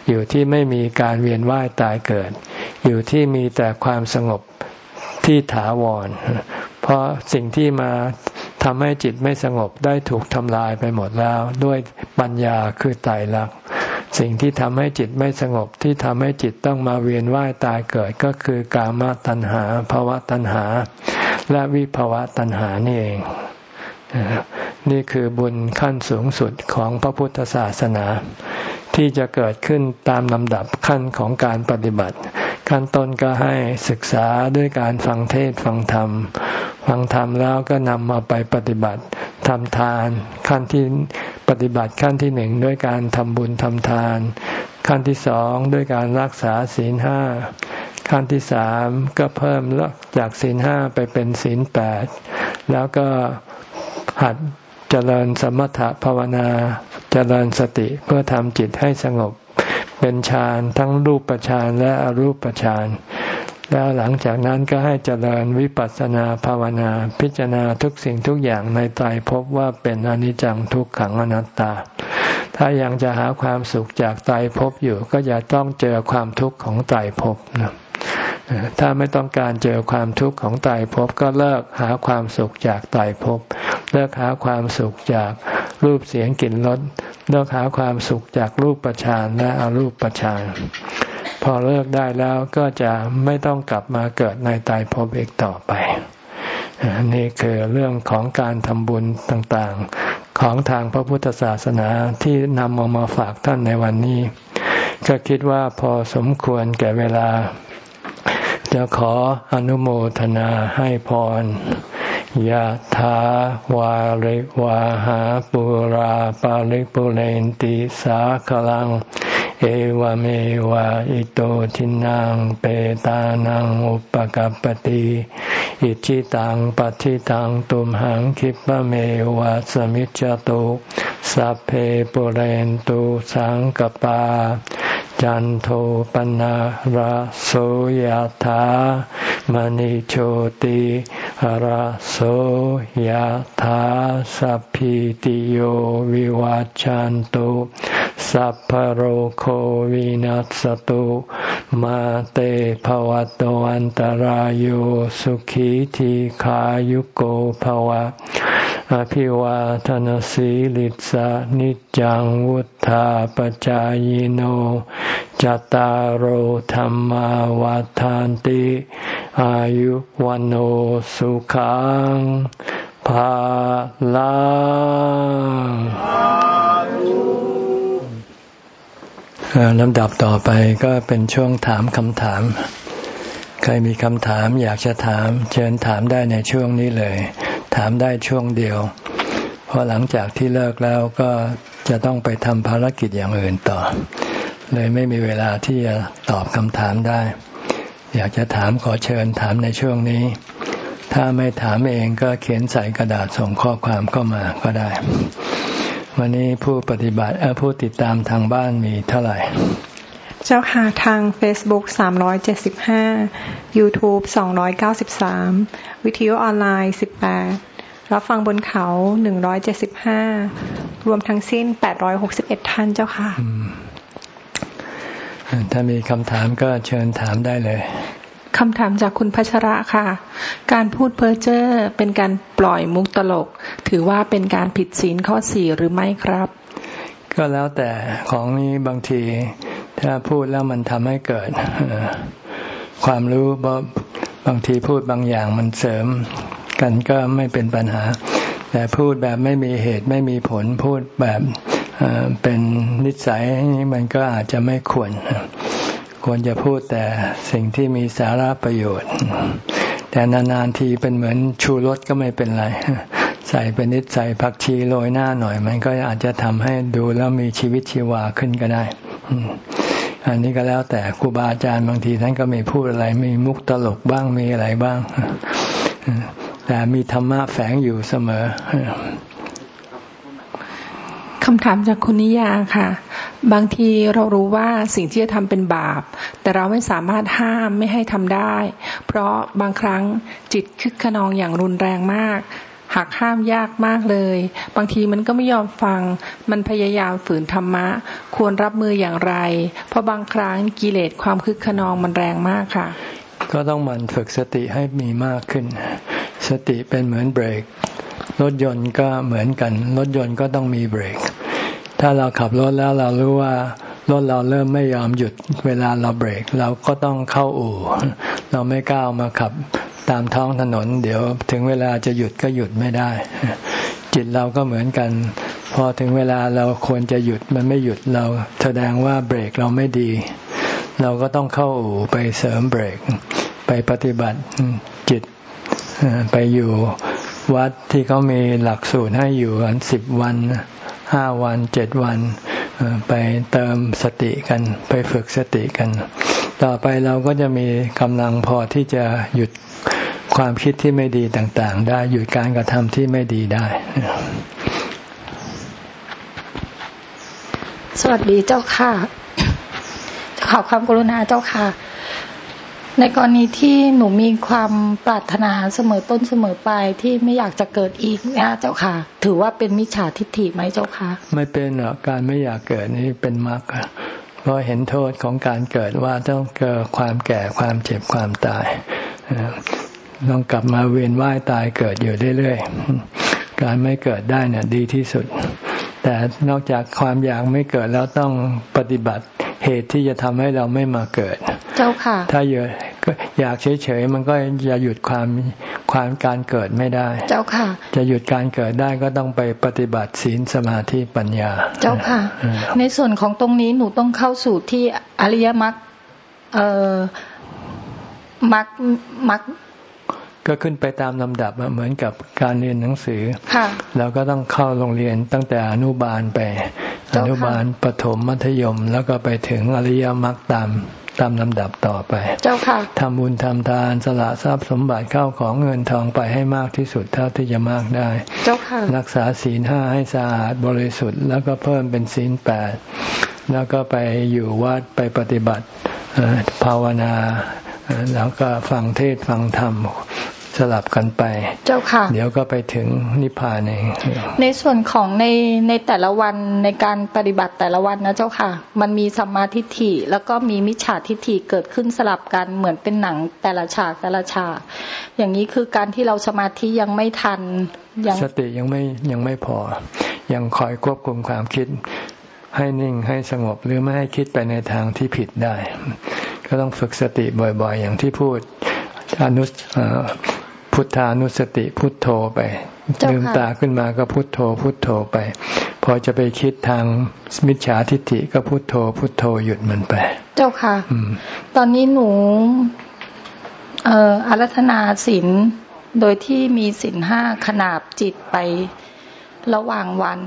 อยู่ที่ไม่มีการเวียนว่ายตายเกิด อยู่ที่มีแต่ความสงบที่ถาวร เพราะสิ่งที่มา ทำให้จิตไม่สงบได้ถูกทำลายไปหมดแล้ว ด้วยปัญญาคือไตรลักษณ์สิ่งที่ทำให้จิตไม่สงบที่ทำให้จิตต้องมาเวียนว่ายตายเกิดก็คือกามตัณหาภาวะตัณหา และวิภาวะตัณหานี่เอง นี่คือบุญขั้นสูงสุดของพระพุทธศาสนา ที่จะเกิดขึ้นตามลำดับขั้นของการปฏิบัติ ขั้นต้นก็ให้ศึกษาด้วยการฟังเทศฟังธรรม ฟังธรรมแล้วก็นำมาไปปฏิบัติทำทานขั้นที่ปฏิบัติขั้นที่หนึ่งด้วยการทำบุญทำทาน ขั้นที่สองด้วยการรักษาศีลห้าขั้นที่สามก็เพิ่มจากศีลห้าไปเป็นศีลแปดแล้วก็หัดเจริญสมถะภาวนา เจริญสติเพื่อทำจิตให้สงบ เป็นฌานทั้งรูปฌานและอรูปฌานแล้วหลังจากนั้นก็ให้เจริญวิปัสสนาภาวนา พิจารณาทุกสิ่งทุกอย่างในใจพบว่าเป็นอนิจจังทุกขังอนัตตา ถ้ายังจะหาความสุขจากใจพบอยู่ ก็จะต้องเจอความทุกข์ของใจพบนะถ้าไม่ต้องการเจอความทุกข์ของตายภพก็เลิกหาความสุขจากตายภพเลิกหาความสุขจากรูปเสียงกลิ่นรส เลิกหาความสุขจากรูปประชานและอารูปประชานพอเลิกได้แล้วก็จะไม่ต้องกลับมาเกิดในตายภพอีกต่อไป นี่คือเรื่องของการทำบุญต่างๆ ของทางพระพุทธศาสนาที่นำมามาฝากท่านในวันนี้ ก็คิดว่าพอสมควรแก่เวลา จะขออนุโมทนาให้พร ยะถาวาริวาหาปุราปาริปุเรนติสาคลัง เอวเมวะอิโตทินังเปตานังอุปกัรปติอิจิตังปฏิตังตุมหังคิปะเมวะสมิจจตุสัพเพปุเรนตุสังกปา จันโทปนะระโสยธามณิโชติระโสยธาสัพพิติโยวิวัจจันตุ สัพพโรโควินัสตุ มาเตภวัตวันตารโยสุขีทีขายุโกภวะ อภิวาทนสีลิสานิจังวุธาปจายโน จตารโหธรรมวาทานติ อายุวันโอสุขังภาลังลำดับต่อไปก็เป็นช่วงถามคำถาม ใครมีคำถามอยากจะถาม เชิญถามได้ในช่วงนี้เลยามได้ช่วงเดียว เพราะหลังจากที่เลิกแล้วก็จะต้องไปทำภารกิจอย่างอื่นต่อ เลยไม่มีเวลาที่จะตอบคำถามได้ อยากจะถามขอเชิญถามในช่วงนี้ ถ้าไม่ถามเองก็เขียนใส่กระดาษส่งข้อความเข้ามาก็ได้ วันนี้ผู้ปฏิบัติผู้ติดตามทางบ้านมีเท่าไหร่เจ้าค่ะทาง Facebook 375 YouTube 293 วิทยุออนไลน์ 18 รับฟังบนเขา175รวมทั้งสิ้น861ท่านเจ้าค่ะ ถ้ามีคำถามก็เชิญถามได้เลยคำถามจากคุณพัชระค่ะ การพูดเพ้อเจ้อเป็นการปล่อยมุกตลก ถือว่าเป็นการผิดศีลข้อสี่หรือไม่ครับ ก็แล้วแต่ของนี้บางที ถ้าพูดแล้วมันทำให้เกิด ความรู้บางทีพูดบางอย่างมันเสริม กันก็ไม่เป็นปัญหา แต่พูดแบบไม่มีเหตุไม่มีผลพูดแบบเป็นนิสัยนี้มันก็อาจจะไม่ควร ควรจะพูดแต่สิ่งที่มีสาระประโยชน์ แต่นานๆทีเป็นเหมือนชูรสก็ไม่เป็นไร ใส่เป็นนิดใส่ผักชีโรยหน้าหน่อย มันก็อาจจะทำให้ดูแล้วมีชีวิตชีวาขึ้นก็ได้อันนี้ก็แล้วแต่ครูบาอาจารย์บางทีท่านก็มีพูดอะไร มีมุกตลกบ้างมีอะไรบ้าง แต่มีธรรมะแฝงอยู่เสมอคำถามจากคุณนิยาค่ะ บางทีเรารู้ว่าสิ่งที่จะทำเป็นบาป แต่เราไม่สามารถห้ามไม่ให้ทำได้ เพราะบางครั้งจิตคึกขนองอย่างรุนแรงมากหักห้ามยากมากเลย บางทีมันก็ไม่ยอมฟัง มันพยายามฝืนธรรมะ ควรรับมืออย่างไร เพราะบางครั้งกิเลสความคึกขนองมันแรงมากค่ะ ก็ต้องมันฝึกสติให้มีมากขึ้น สติเป็นเหมือนเบรก รถยนต์ก็เหมือนกัน รถยนต์ก็ต้องมีเบรก ถ้าเราขับรถแล้วเรารู้ว่ารถเราเริ่มไม่ยอมหยุดเวลาเราเบรก เราก็ต้องเข้าอู่ เราไม่กล้ามาขับตามท้องถนน เดี๋ยวถึงเวลาจะหยุดก็หยุดไม่ได้ จิตเราก็เหมือนกัน พอถึงเวลาเราควรจะหยุดมันไม่หยุดเราแสดงว่าเบรกเราไม่ดี เราก็ต้องเข้าอู่ไปเสริมเบรก ไปปฏิบัติ ไปอยู่วัดที่เขามีหลักสูตรให้อยู่กันสิบวันห้าวันเจ็ดวัน ไปเติมสติกัน ไปฝึกสติกัน ต่อไปเราก็จะมีกำลังพอที่จะหยุดความคิดที่ไม่ดีต่าง ๆ ได้หยุดการกระทำที่ไม่ดีได้ สวัสดีเจ้าค่ะขอความกรุณาเจ้าค่ะ ในกรณีที่หนูมีความปรารถนาเสมอต้นเสมอปลายที่ไม่อยากจะเกิดอีกนะเจ้าค่ะ ถือว่าเป็นมิจฉาทิฏฐิไหมเจ้าค่ะ ไม่เป็นหรอกการไม่อยากเกิดนี่เป็นมรรคเพราะเห็นโทษของการเกิดว่าต้องเกิดความแก่ความเจ็บความตายต้องกลับมาเวียนว่ายตายเกิดอยู่เรื่อยๆ การไม่เกิดได้เนี่ยดีที่สุด แต่นอกจากความอยากไม่เกิดแล้วต้องปฏิบัติเหตุที่จะทำให้เราไม่มาเกิด เจ้าค่ะ ถ้าอยากอยากเฉยๆมันก็จะหยุดความความการเกิดไม่ได้ เจ้าค่ะ จะหยุดการเกิดได้ก็ต้องไปปฏิบัติศีลสมาธิปัญญา เจ้าค่ะ ในส่วนของตรงนี้หนูต้องเข้าสู่ที่อริยมรรคเอ่อมรรคมรรค ก็ขึ้นไปตามลำดับอะเหมือนกับการเรียนหนังสือค่ะเราก็ต้องเข้าโรงเรียนตั้งแต่อนุบาลไปอเจ้าค่ะนุบาลปฐมมัธยม แล้วก็ไปถึงอริยมรรคตามตามลำดับต่อไป เจ้าค่ะทำบุญทำทานสละทรัพย์สมบัติเข้าของเงินทองไปให้มากที่สุดเท่าที่จะมากได้ เจ้าค่ะ รักษาศีลห้าให้สะอาดบริสุทธิ์ แล้วก็เพิ่มเป็นศีลแปดแล้วก็ไปอยู่วัดไปปฏิบัติเอ่อภาวนาเอ่อแล้วก็ฟังเทศน์ฟังธรรมส ลับกันไป เจ้าค่ะ เดี๋ยวก็ไปถึงนิพพานเอง ในส่วนของในในแต่ละวันในการปฏิบัติแต่ละวันนะเจ้าค่ะ มันมีสัมมาทิฏฐิแล้วก็มีมิจฉาทิฏฐิเกิดขึ้นสลับกันเหมือนเป็นหนังแต่ละฉากแต่ละฉาก อย่างนี้คือการที่เราสมาธิยังไม่ทันยังสติยังไม่ยังไม่พอ ยังคอยควบคุมความคิดให้นิ่งให้สงบหรือไม่ให้คิดไปในทางที่ผิดได้ ก็ต้องฝึกสติบ่อยๆ อย่างที่พูดอนุสเอ่อ พุทธานุสติพุทโธไปเจ้าค่ะลืมตาขึ้นมาก็พุทโธ พุทโธไป พอจะไปคิดทางมิจฉาทิฏฐิก็พุทโธ พุทโธหยุดมันไป เจ้าค่ะอืมตอนนี้หนู เอ่ออารัธนาศีลโดยที่มีศีลห้าขนาบจิตไประหว่างวัน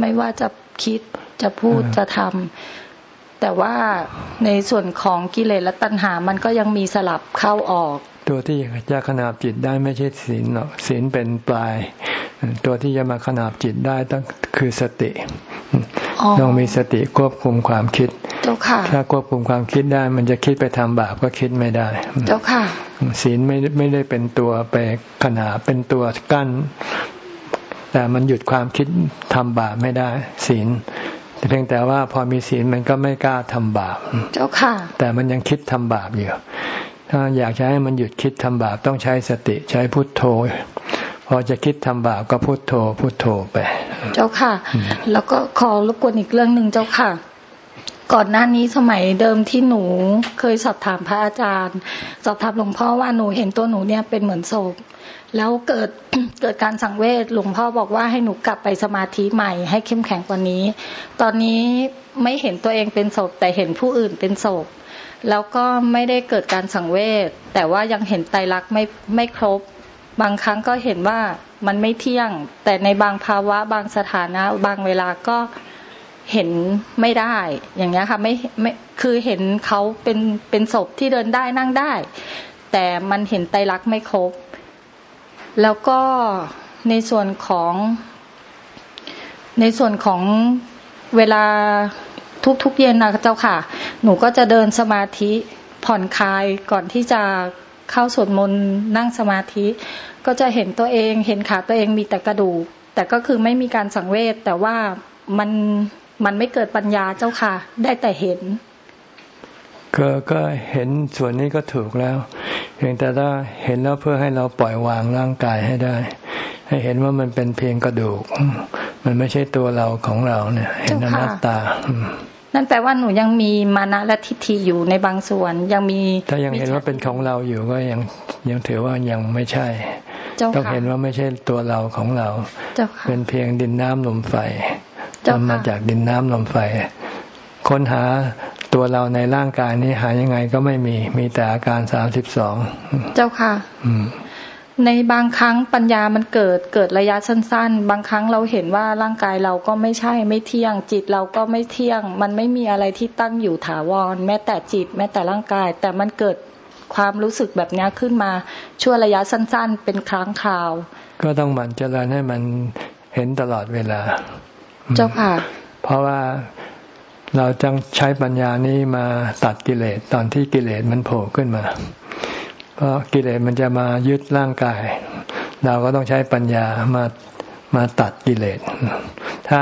ไม่ว่าจะคิดจะพูดอ่าจะทำแต่ว่าในส่วนของกิเลสและตัณหามันก็ยังมีสลับเข้าออก ตัวที่จะขนาบจิตได้ไม่ใช่ศีลหรอกศีลเป็นปลาย ตัวที่จะมาขนาบจิตได้ต้องคือสติอ๋อต้องมีสติควบคุมความคิดเจ้าค่ะถ้าควบคุมความคิดได้มันจะคิดไปทำบาปก็คิดไม่ได้เจ้าค่ะศีลไม่ไม่ได้เป็นตัวไปขนาบเป็นตัวกั้น แต่มันหยุดความคิดทำบาปไม่ได้ ศีลแต่เพียงแต่ว่าพอมีศีลมันก็ไม่กล้าทำบาปเจ้าค่ะ แต่มันยังคิดทำบาปอยู่ ถ้าอยากจะให้มันหยุดคิดทำบาปต้องใช้สติใช้พุทโธ พอจะคิดทำบาปก็พุทโธ พุทโธไป เจ้าค่ะ แล้วก็ขอรบกวนอีกเรื่องหนึ่งเจ้าค่ะ ก่อนหน้านี้สมัยเดิมที่หนูเคยสอบถามพระอาจารย์ สอบถามหลวงพ่อว่าหนูเห็นตัวหนูเนี่ยเป็นเหมือนศพแล้วเกิดเกิดการสังเวชหลวงพ่อบอกว่าให้หนูกลับไปสมาธิใหม่ ให้เข้มแข็งกว่านี้ ตอนนี้ไม่เห็นตัวเองเป็นศพแต่เห็นผู้อื่นเป็นศพ แล้วก็ไม่ได้เกิดการสังเวชแต่ว่ายังเห็นไตรลักษณ์ไม่ไม่ครบ บางครั้งก็เห็นว่ามันไม่เที่ยง แต่ในบางภาวะบางสถานะ บางเวลาก็เห็นไม่ได้ อย่างเงี้ยค่ะไม่ไม่คือเห็นเขาเป็นเป็นศพที่เดินได้นั่งได้ แต่มันเห็นไตรลักษณ์ไม่ครบ แล้วก็ในส่วนของ ในส่วนของเวลา ทุกๆเย็นนะเจ้าค่ะ หนูก็จะเดินสมาธิผ่อนคลายก่อนที่จะเข้าสวดมนต์นั่งสมาธิ ก็จะเห็นตัวเองเห็นขาตัวเองมีแต่กระดูก แต่ก็คือไม่มีการสังเวชแต่ว่ามันมันไม่เกิดปัญญาเจ้าค่ะ ได้แต่เห็น ก็ก็เห็นส่วนนี้ก็ถูกแล้วเพียงแต่ถ้าเห็นแล้วเพื่อให้เราปล่อยวางร่างกายให้ได้ ให้เห็นว่ามันเป็นเพียงกระดูก มันไม่ใช่ตัวเราของเราเนี่ย เห็นอเจ้าค่ะนัตตาอืมนั่นแปลว่าหนูยังมีมานะและทิฏฐิอยู่ในบางส่วน ยังมี ถ้ายังเห็นว่าเป็นของเราอยู่ก็ยังยังถือว่ายังไม่ใช่เจ้าต้องค่ะเห็นว่าไม่ใช่ตัวเราของเราเจ้าค่ะเป็นเพียงดินน้ำลมไฟเจ้าค่ะทำมาจากดินน้ำลมไฟ ค้นหาตัวเราในร่างกายนี้หายังไงก็ไม่มี มีแต่อาการสามสิบสอง เจ้าค่ะ ในบางครั้งปัญญามันเกิดเกิดระยะสั้น ๆ บางครั้งเราเห็นว่าร่างกายเราก็ไม่ใช่ไม่เที่ยง จิตเราก็ไม่เที่ยง มันไม่มีอะไรที่ตั้งอยู่ถาวร แม้แต่จิต แม้แต่ร่างกาย แต่มันเกิดความรู้สึกแบบนี้ขึ้นมาชั่วระยะสั้น ๆ เป็นครั้งคราว ก็ต้องหมั่นเจริญให้มันเห็นตลอดเวลา เจ้าค่ะ เพราะว่าเราจะใช้ปัญญานี้มาตัดกิเลสตอนที่กิเลสมันโผล่ขึ้นมา เพราะกิเลสมันจะมายึดร่างกาย เราก็ต้องใช้ปัญญามามาตัดกิเลส ถ้า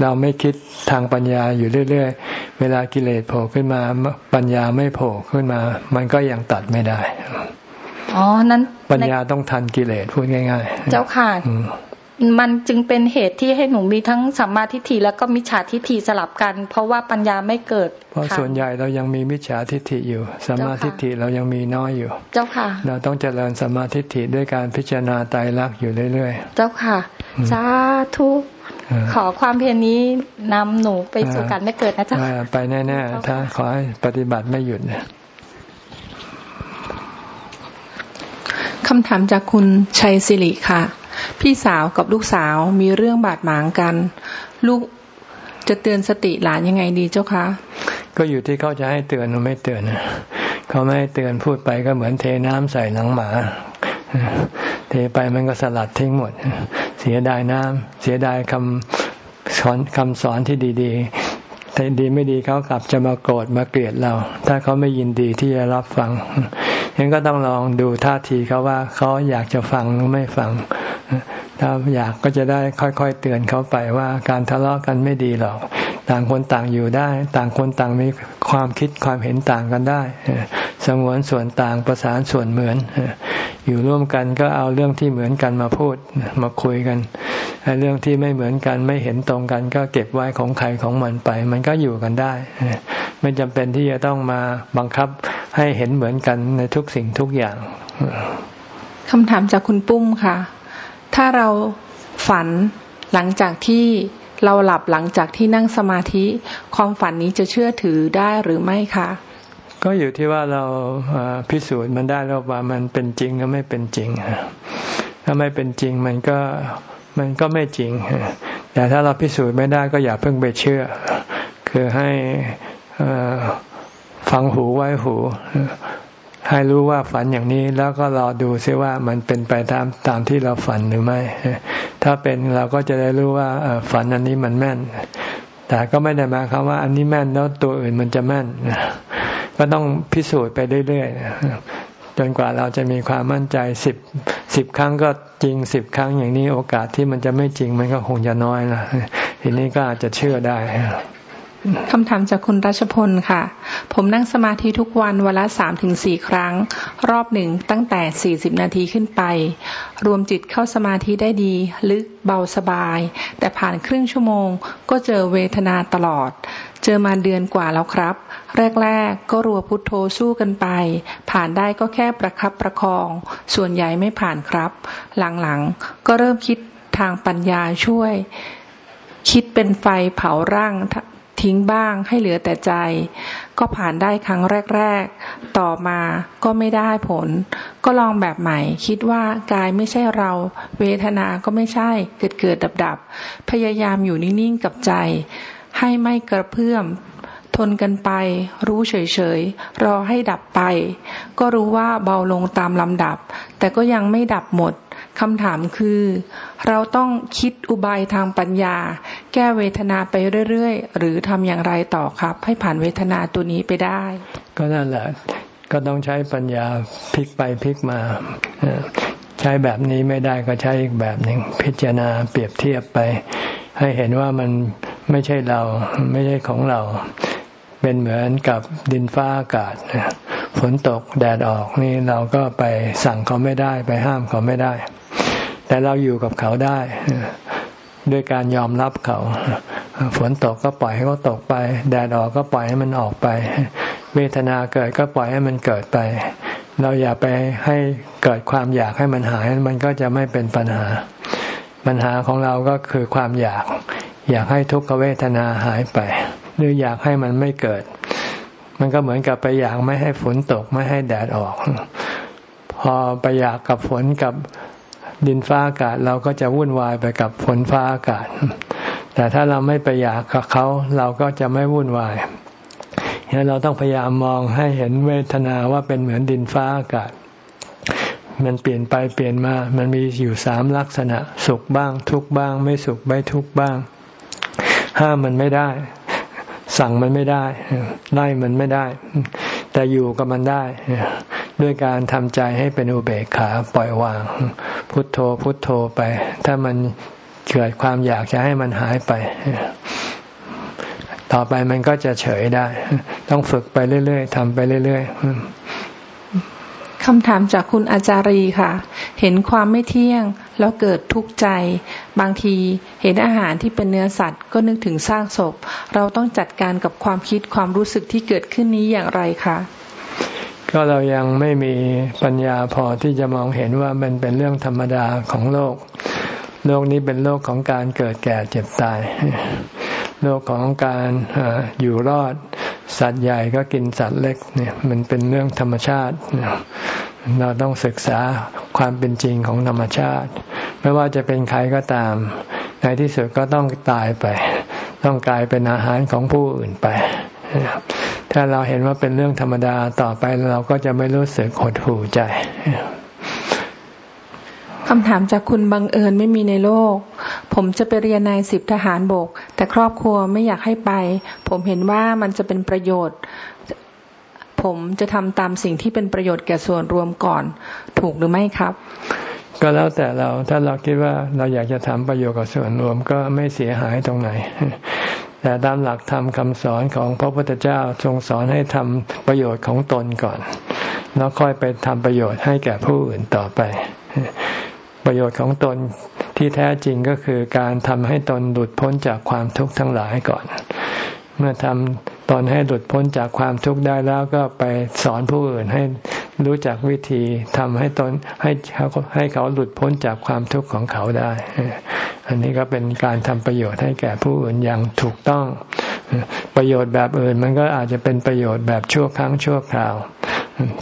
เราไม่คิดทางปัญญาอยู่เรื่อย ๆ เวลากิเลสโผล่ขึ้นมาปัญญาไม่โผล่ขึ้นมา มันก็ยังตัดไม่ได้ อ๋อ นั้น ปัญญาต้องทันกิเลสพูดง่าย ๆ เจ้าค่ะอื มมันจึงเป็นเหตุที่ให้หนูมีทั้งสัมมาทิฏฐิแล้วก็มิจฉาทิฏฐิสลับกัน เพราะว่าปัญญาไม่เกิด เพราะส่วนใหญ่เรายังมีมิจฉาทิฏฐิอยู่สัมมาทิฏฐิเรายังมีน้อยอยู่ เจ้าค่ะ เราต้องเจริญสัมมาทิฏฐิด้วยการพิจารณาตายรักอยู่เรื่อยๆ เจ้าค่ะสาธุขอความเพียรนี้นำหนูไปสู่การไม่เกิดนะเจ้าไปแน่ๆถ้าขอให้ปฏิบัติไม่หยุดคำถามจากคุณชัยสิริค่ะ พี่สาวกับลูกสาวมีเรื่องบาดหมางกัน ลูกจะเตือนสติหลานยังไงดีเจ้าคะก็อยู่ที่เขาจะให้เตือนหรือไม่เตือนเขาไม่ให้เตือนพูดไปก็เหมือนเทน้ำใส่หนังหมา เทไปมันก็สลัดทิ้งหมด เสียดายน้ำเสียดายคำสอนคำสอนที่ดี ๆ แต่ดีไม่ดีเขากลับจะมาโกรธมาเกลียดเรา ถ้าเขาไม่ยินดีที่จะรับฟังยังก็ต้องลองดูท่าทีเขาว่าเขาอยากจะฟังหรือไม่ฟัง ถ้าอยากก็จะได้ค่อยๆเตือนเขาไปว่าการทะเลาะกันไม่ดีหรอก ต่างคนต่างอยู่ได้ ต่างคนต่างมีความคิดความเห็นต่างกันได้สงวนส่วนต่างประสานส่วนเหมือน อยู่ร่วมกันก็เอาเรื่องที่เหมือนกันมาพูดมาคุยกันเรื่องที่ไม่เหมือนกันไม่เห็นตรงกัน ก็เก็บไว้ของใครของมันไป มันก็อยู่กันได้ ไม่จำเป็นที่จะต้องมาบังคับให้เห็นเหมือนกันในทุกสิ่งทุกอย่างคำถามจากคุณปุ้มค่ะ ถ้าเราฝันหลังจากที่เราหลับหลังจากที่นั่งสมาธิ ความฝันนี้จะเชื่อถือได้หรือไม่คะ ก็อยู่ที่ว่าเราพิสูจน์มันได้แล้วว่ามันเป็นจริงหรือไม่เป็นจริงถ้าไม่เป็นจริงมันก็มันก็ไม่จริง แต่ถ้าเราพิสูจน์ไม่ได้ก็อย่าเพิ่งไปเชื่อ คือให้ฟังหูไว้หู ให้รู้ว่าฝันอย่างนี้แล้วก็รอดูซิว่ามันเป็นไปตามตามที่เราฝันหรือไม่ ถ้าเป็นเราก็จะได้รู้ว่าฝันอันนี้มันแม่น แต่ก็ไม่ได้มาควาว่า อันนี้แม่นแล้วตัวอื่นมันจะแม่น ก็ต้องพิสูจน์ไปเรื่อยๆจนกว่าเราจะมีความมั่นใจสิบสิบครั้งก็จริงสิบครั้งอย่างนี้โอกาสที่มันจะไม่จริงมันก็คงจะน้อยละทีนี้ก็อาจจะเชื่อได้ คำถามจากคุณรัชพลค่ะ ผมนั่งสมาธิทุกวันวันละสามถึงสี่ครั้ง รอบหนึ่งตั้งแต่สี่สิบนาทีขึ้นไป รวมจิตเข้าสมาธิได้ดี ลึกเบาสบาย แต่ผ่านครึ่งชั่วโมง ก็เจอเวทนาตลอด เจอมาเดือนกว่าแล้วครับ แรกๆ ก็รัวพุทโธสู้กันไป ผ่านได้ก็แค่ประคับประคอง ส่วนใหญ่ไม่ผ่านครับ หลังๆ ก็เริ่มคิดทางปัญญาช่วย คิดเป็นไฟเผาร่าง ทิ้งบ้างให้เหลือแต่ใจ ก็ผ่านได้ครั้งแรก ๆ ต่อมาก็ไม่ได้ผล ก็ลองแบบใหม่ คิดว่ากายไม่ใช่เรา เวทนาก็ไม่ใช่เกิดเกิดดับดับพยายามอยู่นิ่งๆกับใจ ให้ไม่กระเพื่อมทนกันไป รู้เฉยๆ รอให้ดับไป ก็รู้ว่าเบาลงตามลำดับ แต่ก็ยังไม่ดับหมด คำถามคือ เราต้องคิดอุบายทางปัญญา แก้เวทนาไปเรื่อยๆ หรือทำอย่างไรต่อครับ ให้ผ่านเวทนาตัวนี้ไปได้ ก็นั่นแหละก็ต้องใช้ปัญญาพลิกไปพลิกมา ใช้แบบนี้ไม่ได้ก็ใช้อีกแบบหนึ่งพิจารณาเปรียบเทียบไป ให้เห็นว่ามันไม่ใช่เราไม่ใช่ของเรา เป็นเหมือนกับดินฟ้าอากาศฝนตกแดดออกนี่เราก็ไปสั่งเขาไม่ได้ไปห้ามเขาไม่ได้ แต่เราอยู่กับเขาได้ ด้วยการยอมรับเขา ฝนตกก็ปล่อยให้เขาตกไป แดดออกก็ปล่อยให้มันออกไป เวทนาเกิดก็ปล่อยให้มันเกิดไป เราอย่าไปให้เกิดความอยากให้มันหาย มันก็จะไม่เป็นปัญหา ปัญหาของเราก็คือความอยาก อยากให้ทุกขเวทนาหายไป หรืออยากให้มันไม่เกิด มันก็เหมือนกับไปอยากไม่ให้ฝนตกไม่ให้แดดออก พอไปอยากกับฝนกับ ดินฟ้าอากาศเราก็จะวุ่นวายไปกับฝนฟ้าอากาศ แต่ถ้าเราไม่ไปอยากกับเขาเราก็จะไม่วุ่นวายฉะนั้นเราต้องพยายามมองให้เห็นเวทนาว่าเป็นเหมือนดินฟ้าอากาศ มันเปลี่ยนไปเปลี่ยนมา มันมีอยู่สามลักษณะ สุขบ้าง ทุกบ้าง ไม่สุขไม่ทุกบ้าง ห้ามมันไม่ได้ สั่งมันไม่ได้ ไล่มันไม่ได้ แต่อยู่กับมันได้ ด้วยการทำใจให้เป็นอุเบกขาปล่อยวาง พุทโธพุทโธไป ถ้ามันเกิดความอยากจะให้มันหายไป ต่อไปมันก็จะเฉยได้ ต้องฝึกไปเรื่อยๆทำไปเรื่อยๆคำถามจากคุณอาจารีค่ะ เห็นความไม่เที่ยงแล้วเกิดทุกข์ใจ บางทีเห็นอาหารที่เป็นเนื้อสัตว์ ก็นึกถึงสร้างศพ เราต้องจัดการกับความคิดความรู้สึกที่เกิดขึ้นนี้อย่างไรคะ ก็เรายังไม่มีปัญญาพอที่จะมองเห็นว่ามันเป็นเรื่องธรรมดาของโลก โลกนี้เป็นโลกของการเกิดแก่เจ็บตาย โลกของการอยู่รอด สัตว์ใหญ่ก็กินสัตว์เล็กเนี่ยมันเป็นเรื่องธรรมชาติ เราต้องศึกษาความเป็นจริงของธรรมชาติ ไม่ว่าจะเป็นใครก็ตาม ในที่สุดก็ต้องตายไป ต้องกลายเป็นอาหารของผู้อื่นไปนะครับ ถ้าเราเห็นว่าเป็นเรื่องธรรมดาต่อไปเราก็จะไม่รู้สึกหดหู่ใจคำถามจากคุณบังเอิญไม่มีในโลก ผมจะไปเรียนนายสิบทหารบก แต่ครอบครัวไม่อยากให้ไป ผมเห็นว่ามันจะเป็นประโยชน์ ผมจะทำตามสิ่งที่เป็นประโยชน์แก่ส่วนรวมก่อน ถูกหรือไม่ครับ ก็แล้วแต่เราถ้าเราคิดว่าเราอยากจะทำประโยชน์กับส่วนรวมก็ไม่เสียหายตรงไหน แต่ตามหลักธรรมคำสอนของพระพุทธเจ้าทรงสอนให้ทำประโยชน์ของตนก่อน แล้วค่อยไปทำประโยชน์ให้แก่ผู้อื่นต่อไป ประโยชน์ของตนที่แท้จริงก็คือการทำให้ตนหลุดพ้นจากความทุกข์ทั้งหลายก่อน เมื่อทำตนให้หลุดพ้นจากความทุกข์ได้แล้วก็ไปสอนผู้อื่นให้ รู้จักวิธีทำให้ตนให้เขาให้เขาหลุดพ้นจากความทุกข์ของเขาได้ อันนี้ก็เป็นการทำประโยชน์ให้แก่ผู้อื่นอย่างถูกต้อง ประโยชน์แบบอื่นมันก็อาจจะเป็นประโยชน์แบบชั่วครั้งชั่วคราว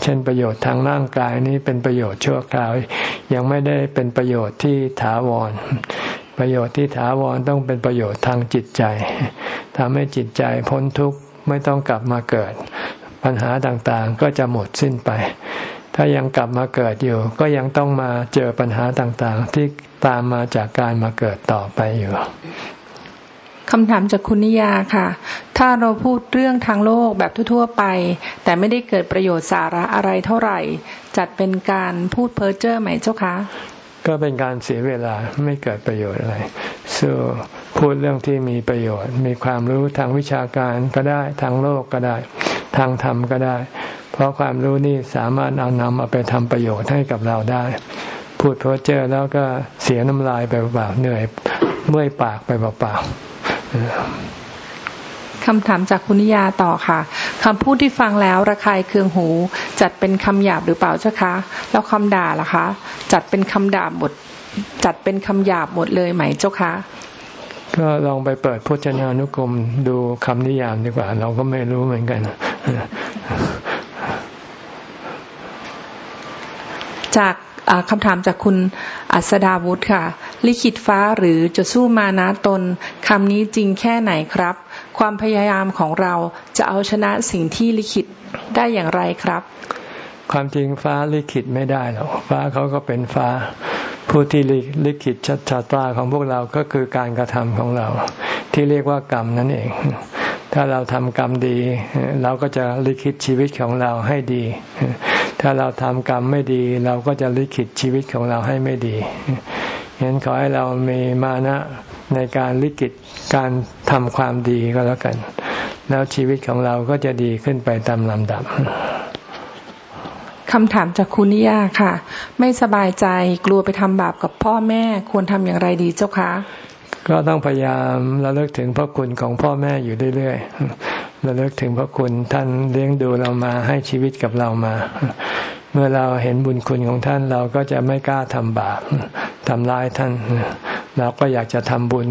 เช่นประโยชน์ทางร่างกายนี้เป็นประโยชน์ชั่วคราว ยังไม่ได้เป็นประโยชน์ที่ถาวรประโยชน์ที่ถาวรต้องเป็นประโยชน์ทางจิตใจทำให้จิตใจพ้นทุกข์ไม่ต้องกลับมาเกิด ปัญหาต่างๆ ก็จะหมดสิ้นไป ถ้ายังกลับมาเกิดอยู่ ก็ยังต้องมาเจอปัญหาต่างๆ ที่ตามมาจากการมาเกิดต่อไปอยู่คำถามจากคุณนิยาค่ะ ถ้าเราพูดเรื่องทางโลกแบบทั่ว ๆ ไป แต่ไม่ได้เกิดประโยชน์สาระอะไรเท่าไหร่ จัดเป็นการพูดเพ้อเจ้อไหมเจ้าคะ ก็เป็นการเสียเวลาไม่เกิดประโยชน์อะไรสู้พูดเรื่องที่มีประโยชน์ มีความรู้ทางวิชาการก็ได้ทางโลกก็ได้ ทางธรรมก็ได้ เพราะความรู้นี่สามารถเอานำเอาไปทำประโยชน์ให้กับเราได้ พูดเพ้อเจ้อแล้วก็เสียน้ำลายไปเปล่าเหนื่อยเมื่อยปากไปเปล่าคำถามจากคุณนิยาต่อค่ะคำพูดที่ฟังแล้วระคายเคืองหู จัดเป็นคำหยาบหรือเปล่าเจ้าคะแล้วคำด่าล่ะคะ จัดเป็นคำด่าหมด จัดเป็นคำหยาบหมดเลยไหมเจ้าคะ ก็ลองไปเปิดพจนานุกรมดูคำนิยามดีกว่า เราก็ไม่รู้เหมือนกัน จากคำถามจากคุณอัศดาวุฒิค่ะ ลิขิตฟ้าหรือจะสู้มานะตนคำนี้จริงแค่ไหนครับ ความพยายามของเราจะเอาชนะสิ่งที่ลิขิตได้อย่างไรครับ ความจริงฟ้าลิขิตไม่ได้หรอกฟ้าเขาก็เป็นฟ้า ผู้ที่ลิขิตชัดชาตาของพวกเราก็คือการกระทำของเรา ที่เรียกว่ากรรมนั่นเอง ถ้าเราทำกรรมดี เราก็จะลิขิตชีวิตของเราให้ดี ถ้าเราทำกรรมไม่ดี เราก็จะลิขิตชีวิตของเราให้ไม่ดีฉะนั้นขอให้เรามีมานะในการลิขิตการทำความดีก็แล้วกัน แล้วชีวิตของเราก็จะดีขึ้นไปตามลำดับ คำถามจากคุณนิยาค่ะ ไม่สบายใจกลัวไปทำบาปกับพ่อแม่ควรทำอย่างไรดีเจ้าคะก็ต้องพยายามระลึกถึงพระคุณของพ่อแม่อยู่เรื่อยระลึกถึงพระคุณท่านเลี้ยงดูเรามาให้ชีวิตกับเรามา เมื่อเราเห็นบุญคุณของท่านเราก็จะไม่กล้าทำบาปทำร้ายท่าน เราก็อยากจะทำบุญ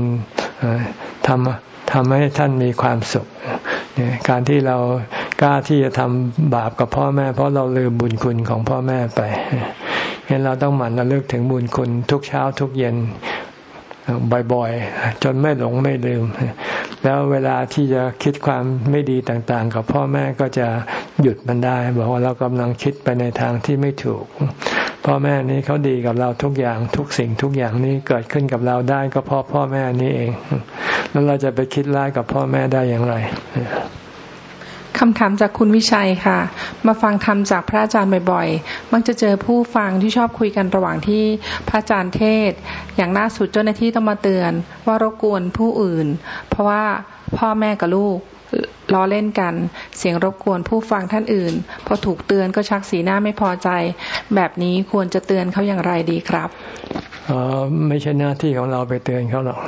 ทำทำให้ท่านมีความสุข การที่เรากล้าที่จะทำบาปกับพ่อแม่ เพราะเราลืมบุญคุณของพ่อแม่ไปเห็นเราต้องหมั่นระลึกถึงบุญคุณทุกเช้าทุกเย็น บ่อยๆ จนไม่หลงไม่ลืม แล้วเวลาที่จะคิดความไม่ดีต่างๆ กับพ่อแม่ก็จะหยุดมันได้ บอกว่าเรากำลังคิดไปในทางที่ไม่ถูก พ่อแม่นี้เขาดีกับเราทุกอย่างทุกสิ่งทุกอย่างนี้เกิดขึ้นกับเราได้ก็เพราะพ่อแม่นี้เอง แล้วเราจะไปคิดร้ายกับพ่อแม่ได้อย่างไร คำถามจากคุณวิชัยค่ะ มาฟังธรรมจากพระอาจารย์บ่อยๆ มักจะเจอผู้ฟังที่ชอบคุยกันระหว่างที่พระอาจารย์เทศ อย่างล่าสุดเจ้าหน้าที่ต้องมาเตือน ว่ารบกวนผู้อื่น เพราะว่าพ่อแม่กับลูกล้อเล่นกัน เสียงรบกวนผู้ฟังท่านอื่น พอถูกเตือนก็ชักสีหน้าไม่พอใจ แบบนี้ควรจะเตือนเขาอย่างไรดีครับอ๋อไม่ใช่หน้าที่ของเราไปเตือนเขาหรอก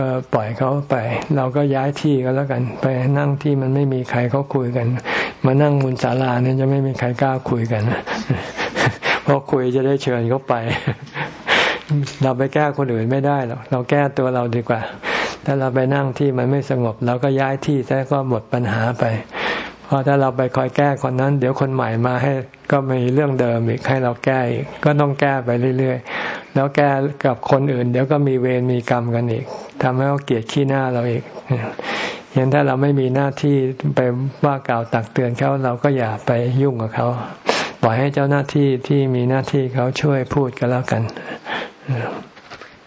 ก็ปล่อยเขาไป เราก็ย้ายที่ก็แล้วกัน ไปนั่งที่มันไม่มีใครเขาคุยกัน มานั่งบนศาลาเนี่ยจะไม่มีใครกล้าคุยกันเพราะคุยจะได้เชิญเขาไป เราไปแก้คนอื่นไม่ได้หรอกเราแก้ตัวเราดีกว่า ถ้าเราไปนั่งที่มันไม่สงบ เราก็ย้ายที่แท้ก็หมดปัญหาไป เพราะถ้าเราไปคอยแก้คนนั้น เดี๋ยวคนใหม่มาให้ก็มีเรื่องเดิมอีกให้เราแก้อีกก็ต้องแก้ไปเรื่อยๆ แล้วแก้กับคนอื่น เดี๋ยวก็มีเวรมีกรรมกันอีกทำให้เขาเกลียดขี้หน้าเราอีกอย่างถ้าเราไม่มีหน้าที่ไปว่ากล่าวตักเตือนเขาเราก็อย่าไปยุ่งกับเขาปล่อยให้เจ้าหน้าที่ที่มีหน้าที่เขาช่วยพูดกันแล้วกัน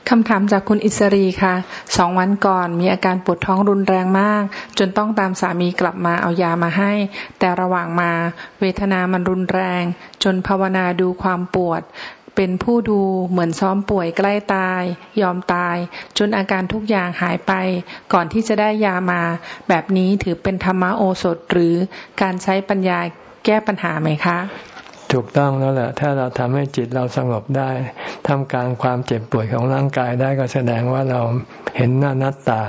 คำถามจากคุณอิสรีค่ะสองวันก่อน มีอาการปวดท้องรุนแรงมาก จนต้องตามสามีกลับมาเอายามาให้ แต่ระหว่างมา เวทนามันรุนแรง จนภาวนาดูความปวด เป็นผู้ดูเหมือนซ้อมป่วยใกล้ตาย ยอมตาย จนอาการทุกอย่างหายไป ก่อนที่จะได้ยามา แบบนี้ถือเป็นธรรมโอสถหรือการใช้ปัญญาแก้ปัญหาไหมคะ ถูกต้องแล้วแหละ ถ้าเราทำให้จิตเราสงบได้ทำกลางความเจ็บปวยของร่างกายได้ก็แสดงว่าเราเห็นหน้านัตตา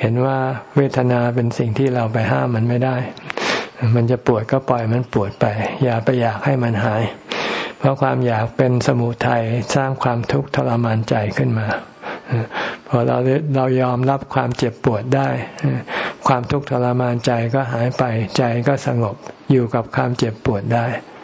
เห็นว่าเวทนาเป็นสิ่งที่เราไปห้ามมันไม่ได้ มันจะปวดก็ปล่อยมันปวดไป อย่าไปอยากให้มันหาย เพราะความอยากเป็นสมุทัยสร้างความทุกข์ทรมานใจขึ้นมาพอเราเรายอมรับความเจ็บปวดได้ ความทุกข์ทรมานใจก็หายไปใจก็สงบอยู่กับความเจ็บปวดได้